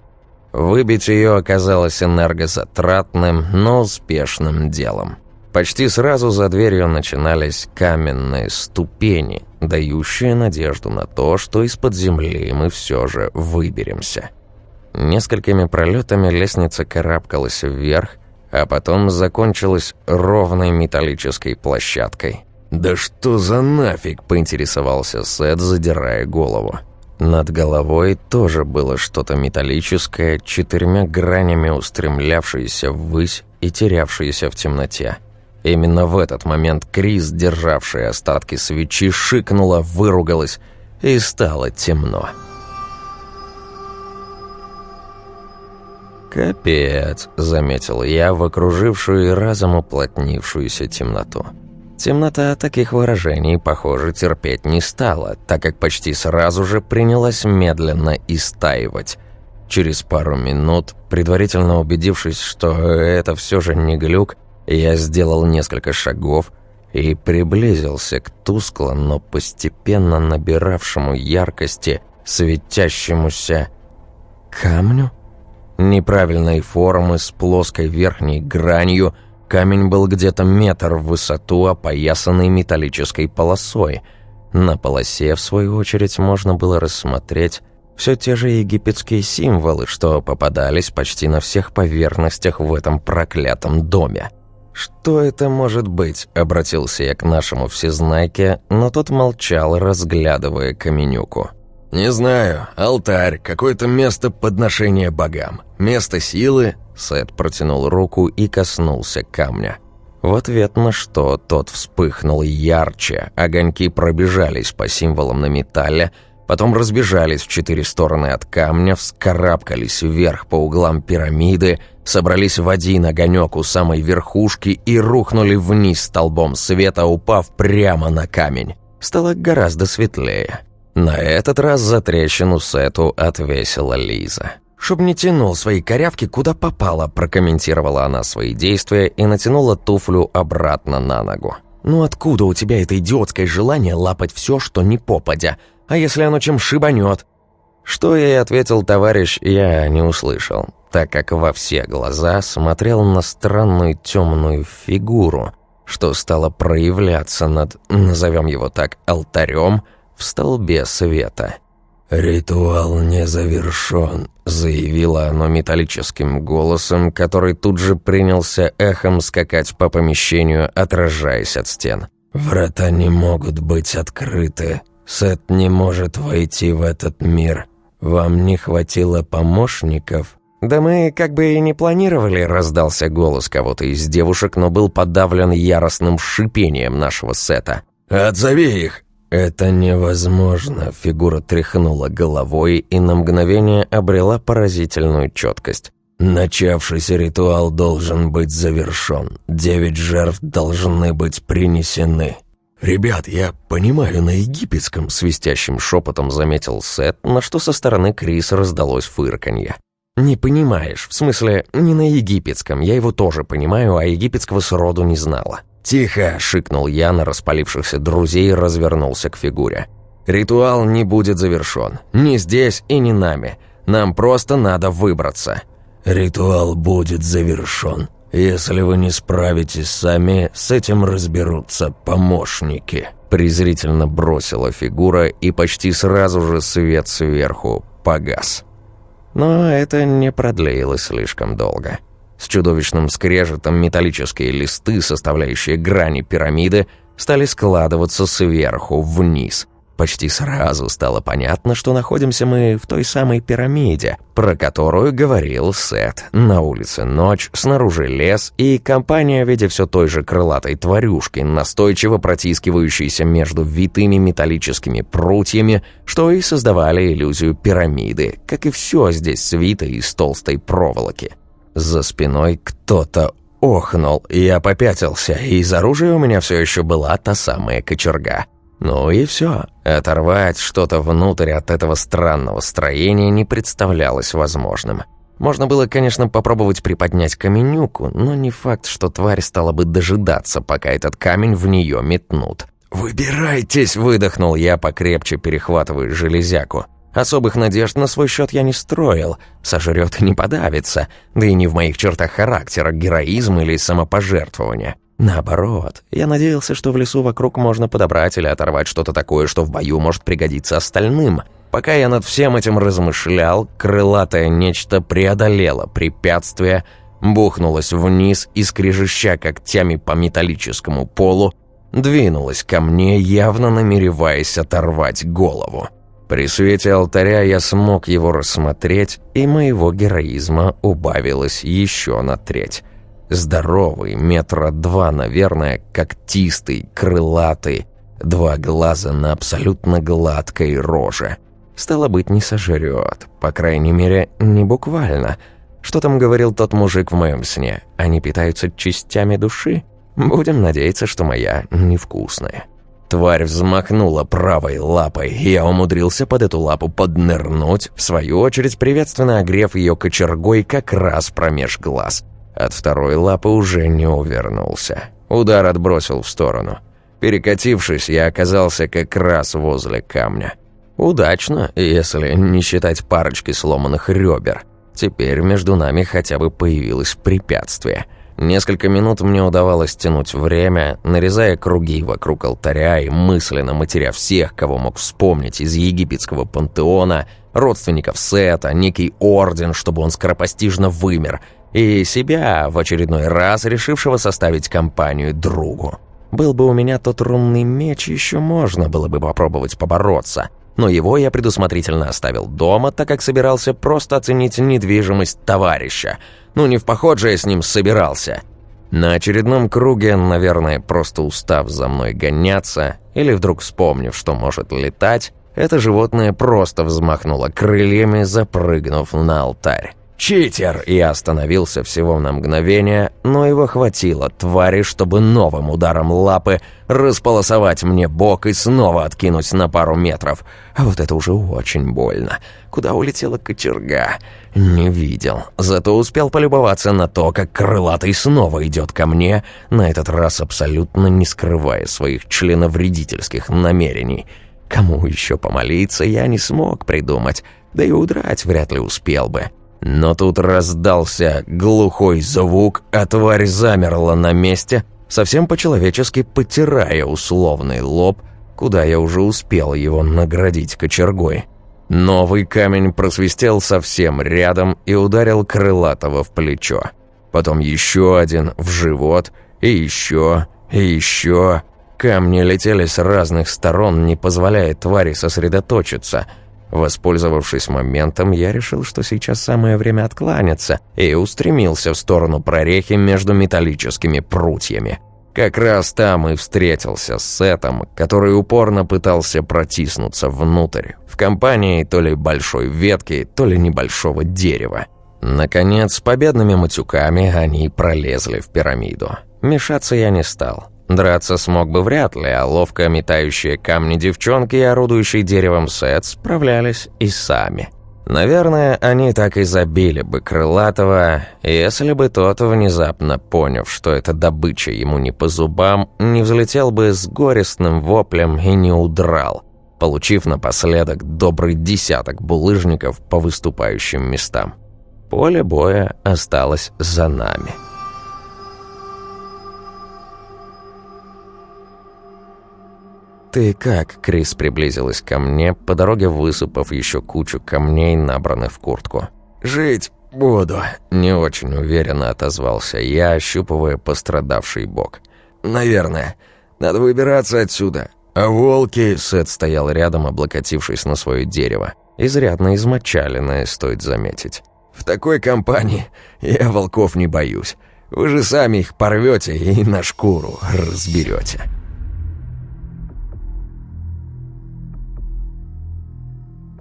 Выбить ее оказалось энергозатратным, но успешным делом. Почти сразу за дверью начинались каменные ступени, дающие надежду на то, что из-под земли мы все же выберемся. Несколькими пролетами лестница карабкалась вверх, а потом закончилась ровной металлической площадкой. «Да что за нафиг?» – поинтересовался Сет, задирая голову. Над головой тоже было что-то металлическое, четырьмя гранями устремлявшееся ввысь и терявшееся в темноте. Именно в этот момент Крис, державшая остатки свечи, шикнула, выругалась, и стало темно. «Капец», — заметил я в окружившую и разом уплотнившуюся темноту. Темнота таких выражений, похоже, терпеть не стала, так как почти сразу же принялась медленно истаивать. Через пару минут, предварительно убедившись, что это все же не глюк, я сделал несколько шагов и приблизился к тускло, но постепенно набиравшему яркости, светящемуся камню. Неправильной формы с плоской верхней гранью, камень был где-то метр в высоту, опоясанный металлической полосой. На полосе, в свою очередь, можно было рассмотреть все те же египетские символы, что попадались почти на всех поверхностях в этом проклятом доме. «Что это может быть?» – обратился я к нашему всезнайке, но тот молчал, разглядывая каменюку. «Не знаю. Алтарь, какое-то место подношения богам. Место силы...» Сет протянул руку и коснулся камня. В ответ на что тот вспыхнул ярче, огоньки пробежались по символам на металле, потом разбежались в четыре стороны от камня, вскарабкались вверх по углам пирамиды, собрались в один огонек у самой верхушки и рухнули вниз столбом света, упав прямо на камень. Стало гораздо светлее. На этот раз за трещину Сету отвесила Лиза. «Чтоб не тянул свои корявки куда попало», прокомментировала она свои действия и натянула туфлю обратно на ногу. «Ну откуда у тебя это идиотское желание лапать все, что не попадя? А если оно чем шибанет?» Что ей ответил товарищ, я не услышал, так как во все глаза смотрел на странную темную фигуру, что стало проявляться над, назовем его так, алтарем – в столбе света. «Ритуал не завершен», — заявило оно металлическим голосом, который тут же принялся эхом скакать по помещению, отражаясь от стен. «Врата не могут быть открыты. Сет не может войти в этот мир. Вам не хватило помощников? «Да мы как бы и не планировали», — раздался голос кого-то из девушек, но был подавлен яростным шипением нашего сета. «Отзови их!» «Это невозможно», — фигура тряхнула головой и на мгновение обрела поразительную четкость. «Начавшийся ритуал должен быть завершен. Девять жертв должны быть принесены». «Ребят, я понимаю на египетском», — свистящим шепотом заметил Сет, на что со стороны Крис раздалось фырканье. «Не понимаешь, в смысле, не на египетском, я его тоже понимаю, а египетского сроду не знала». «Тихо!» — шикнул я на распалившихся друзей и развернулся к фигуре. «Ритуал не будет завершен. Ни здесь и ни нами. Нам просто надо выбраться». «Ритуал будет завершен», «Если вы не справитесь сами, с этим разберутся помощники», презрительно бросила фигура, и почти сразу же свет сверху погас. Но это не продлилось слишком долго. С чудовищным скрежетом металлические листы, составляющие грани пирамиды, стали складываться сверху вниз – Почти сразу стало понятно, что находимся мы в той самой пирамиде, про которую говорил Сет. На улице ночь, снаружи лес, и компания в виде все той же крылатой тварюшки, настойчиво протискивающейся между витыми металлическими прутьями, что и создавали иллюзию пирамиды, как и все здесь свито из толстой проволоки. За спиной кто-то охнул, я попятился, и из оружия у меня все еще была та самая кочерга — ну и все. Оторвать что-то внутрь от этого странного строения не представлялось возможным. Можно было, конечно, попробовать приподнять каменюку, но не факт, что тварь стала бы дожидаться, пока этот камень в нее метнут. «Выбирайтесь!» — выдохнул я, покрепче перехватывая железяку. Особых надежд на свой счет я не строил. Сожрет и не подавится. Да и не в моих чертах характера, героизм или самопожертвование. Наоборот, я надеялся, что в лесу вокруг можно подобрать или оторвать что-то такое, что в бою может пригодиться остальным. Пока я над всем этим размышлял, крылатое нечто преодолело препятствие, бухнулось вниз и, скрежеща когтями по металлическому полу, двинулось ко мне, явно намереваясь оторвать голову. При свете алтаря я смог его рассмотреть, и моего героизма убавилось еще на треть. Здоровый, метра два, наверное, когтистый, крылатый. Два глаза на абсолютно гладкой роже. Стало быть, не сожрет. По крайней мере, не буквально. Что там говорил тот мужик в моем сне? Они питаются частями души? Будем надеяться, что моя невкусная. Тварь взмахнула правой лапой, и я умудрился под эту лапу поднырнуть, в свою очередь приветственно огрев ее кочергой как раз промеж глаз. От второй лапы уже не увернулся. Удар отбросил в сторону. Перекатившись, я оказался как раз возле камня. Удачно, если не считать парочки сломанных ребер. Теперь между нами хотя бы появилось препятствие. Несколько минут мне удавалось тянуть время, нарезая круги вокруг алтаря и мысленно матеря всех, кого мог вспомнить из египетского пантеона, родственников Сета, некий орден, чтобы он скоропостижно вымер — и себя, в очередной раз решившего составить компанию другу. Был бы у меня тот рунный меч, еще можно было бы попробовать побороться. Но его я предусмотрительно оставил дома, так как собирался просто оценить недвижимость товарища. Ну, не в поход же я с ним собирался. На очередном круге, наверное, просто устав за мной гоняться, или вдруг вспомнив, что может летать, это животное просто взмахнуло крыльями, запрыгнув на алтарь. «Читер!» Я остановился всего на мгновение, но его хватило твари, чтобы новым ударом лапы располосовать мне бок и снова откинуть на пару метров. А вот это уже очень больно. Куда улетела кочерга? Не видел. Зато успел полюбоваться на то, как крылатый снова идет ко мне, на этот раз абсолютно не скрывая своих членовредительских намерений. Кому еще помолиться, я не смог придумать, да и удрать вряд ли успел бы. Но тут раздался глухой звук, а тварь замерла на месте, совсем по-человечески потирая условный лоб, куда я уже успел его наградить кочергой. Новый камень просвистел совсем рядом и ударил крылатого в плечо. Потом еще один в живот, и еще, и еще. Камни летели с разных сторон, не позволяя твари сосредоточиться – Воспользовавшись моментом, я решил, что сейчас самое время откланяться, и устремился в сторону прорехи между металлическими прутьями. Как раз там и встретился с Сетом, который упорно пытался протиснуться внутрь, в компании то ли большой ветки, то ли небольшого дерева. Наконец, победными матюками они пролезли в пирамиду. Мешаться я не стал. Драться смог бы вряд ли, а ловко метающие камни девчонки и орудующий деревом Сет справлялись и сами. Наверное, они так и забили бы Крылатого, если бы тот, внезапно поняв, что эта добыча ему не по зубам, не взлетел бы с горестным воплем и не удрал, получив напоследок добрый десяток булыжников по выступающим местам. Поле боя осталось за нами. «Ты как?» — Крис приблизилась ко мне, по дороге высыпав еще кучу камней, набранных в куртку. «Жить буду», — не очень уверенно отозвался я, ощупывая пострадавший бок. «Наверное. Надо выбираться отсюда. А волки...» — Сет стоял рядом, облокотившись на свое дерево. Изрядно измочаленное, стоит заметить. «В такой компании я волков не боюсь. Вы же сами их порвете и на шкуру разберете».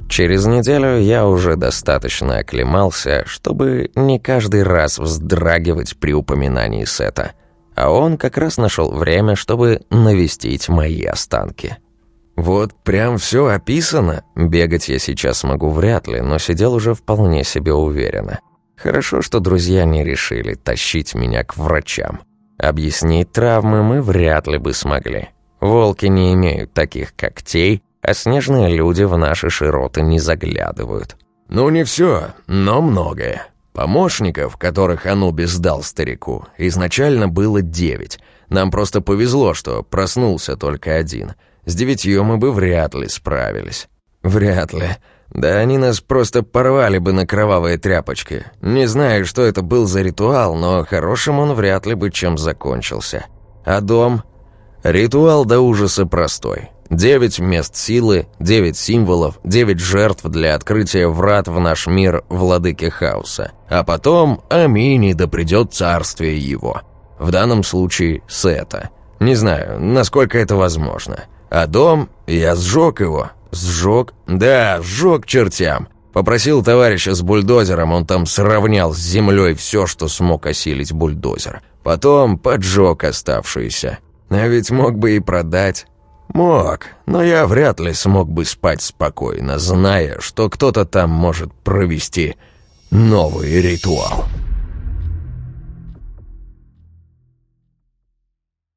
Через неделю я уже достаточно оклемался, чтобы не каждый раз вздрагивать при упоминании Сета. А он как раз нашел время, чтобы навестить мои останки. Вот прям все описано. Бегать я сейчас могу вряд ли, но сидел уже вполне себе уверенно. Хорошо, что друзья не решили тащить меня к врачам. Объяснить травмы мы вряд ли бы смогли. Волки не имеют таких когтей, а снежные люди в наши широты не заглядывают. Ну, не все, но многое. Помощников, которых Анубис дал старику, изначально было девять. Нам просто повезло, что проснулся только один. С девятью мы бы вряд ли справились. Вряд ли. Да они нас просто порвали бы на кровавые тряпочки. Не знаю, что это был за ритуал, но хорошим он вряд ли бы чем закончился. А дом? Ритуал до ужаса простой. Девять мест силы, девять символов, девять жертв для открытия врат в наш мир владыки хаоса. А потом Амини да придет царствие его. В данном случае Сета. Не знаю, насколько это возможно. А дом, я сжег его. Сжег? Да, сжег чертям. Попросил товарища с бульдозером, он там сравнял с землей все, что смог осилить бульдозер. Потом поджег оставшиеся. А ведь мог бы и продать. Мог, но я вряд ли смог бы спать спокойно, зная, что кто-то там может провести новый ритуал».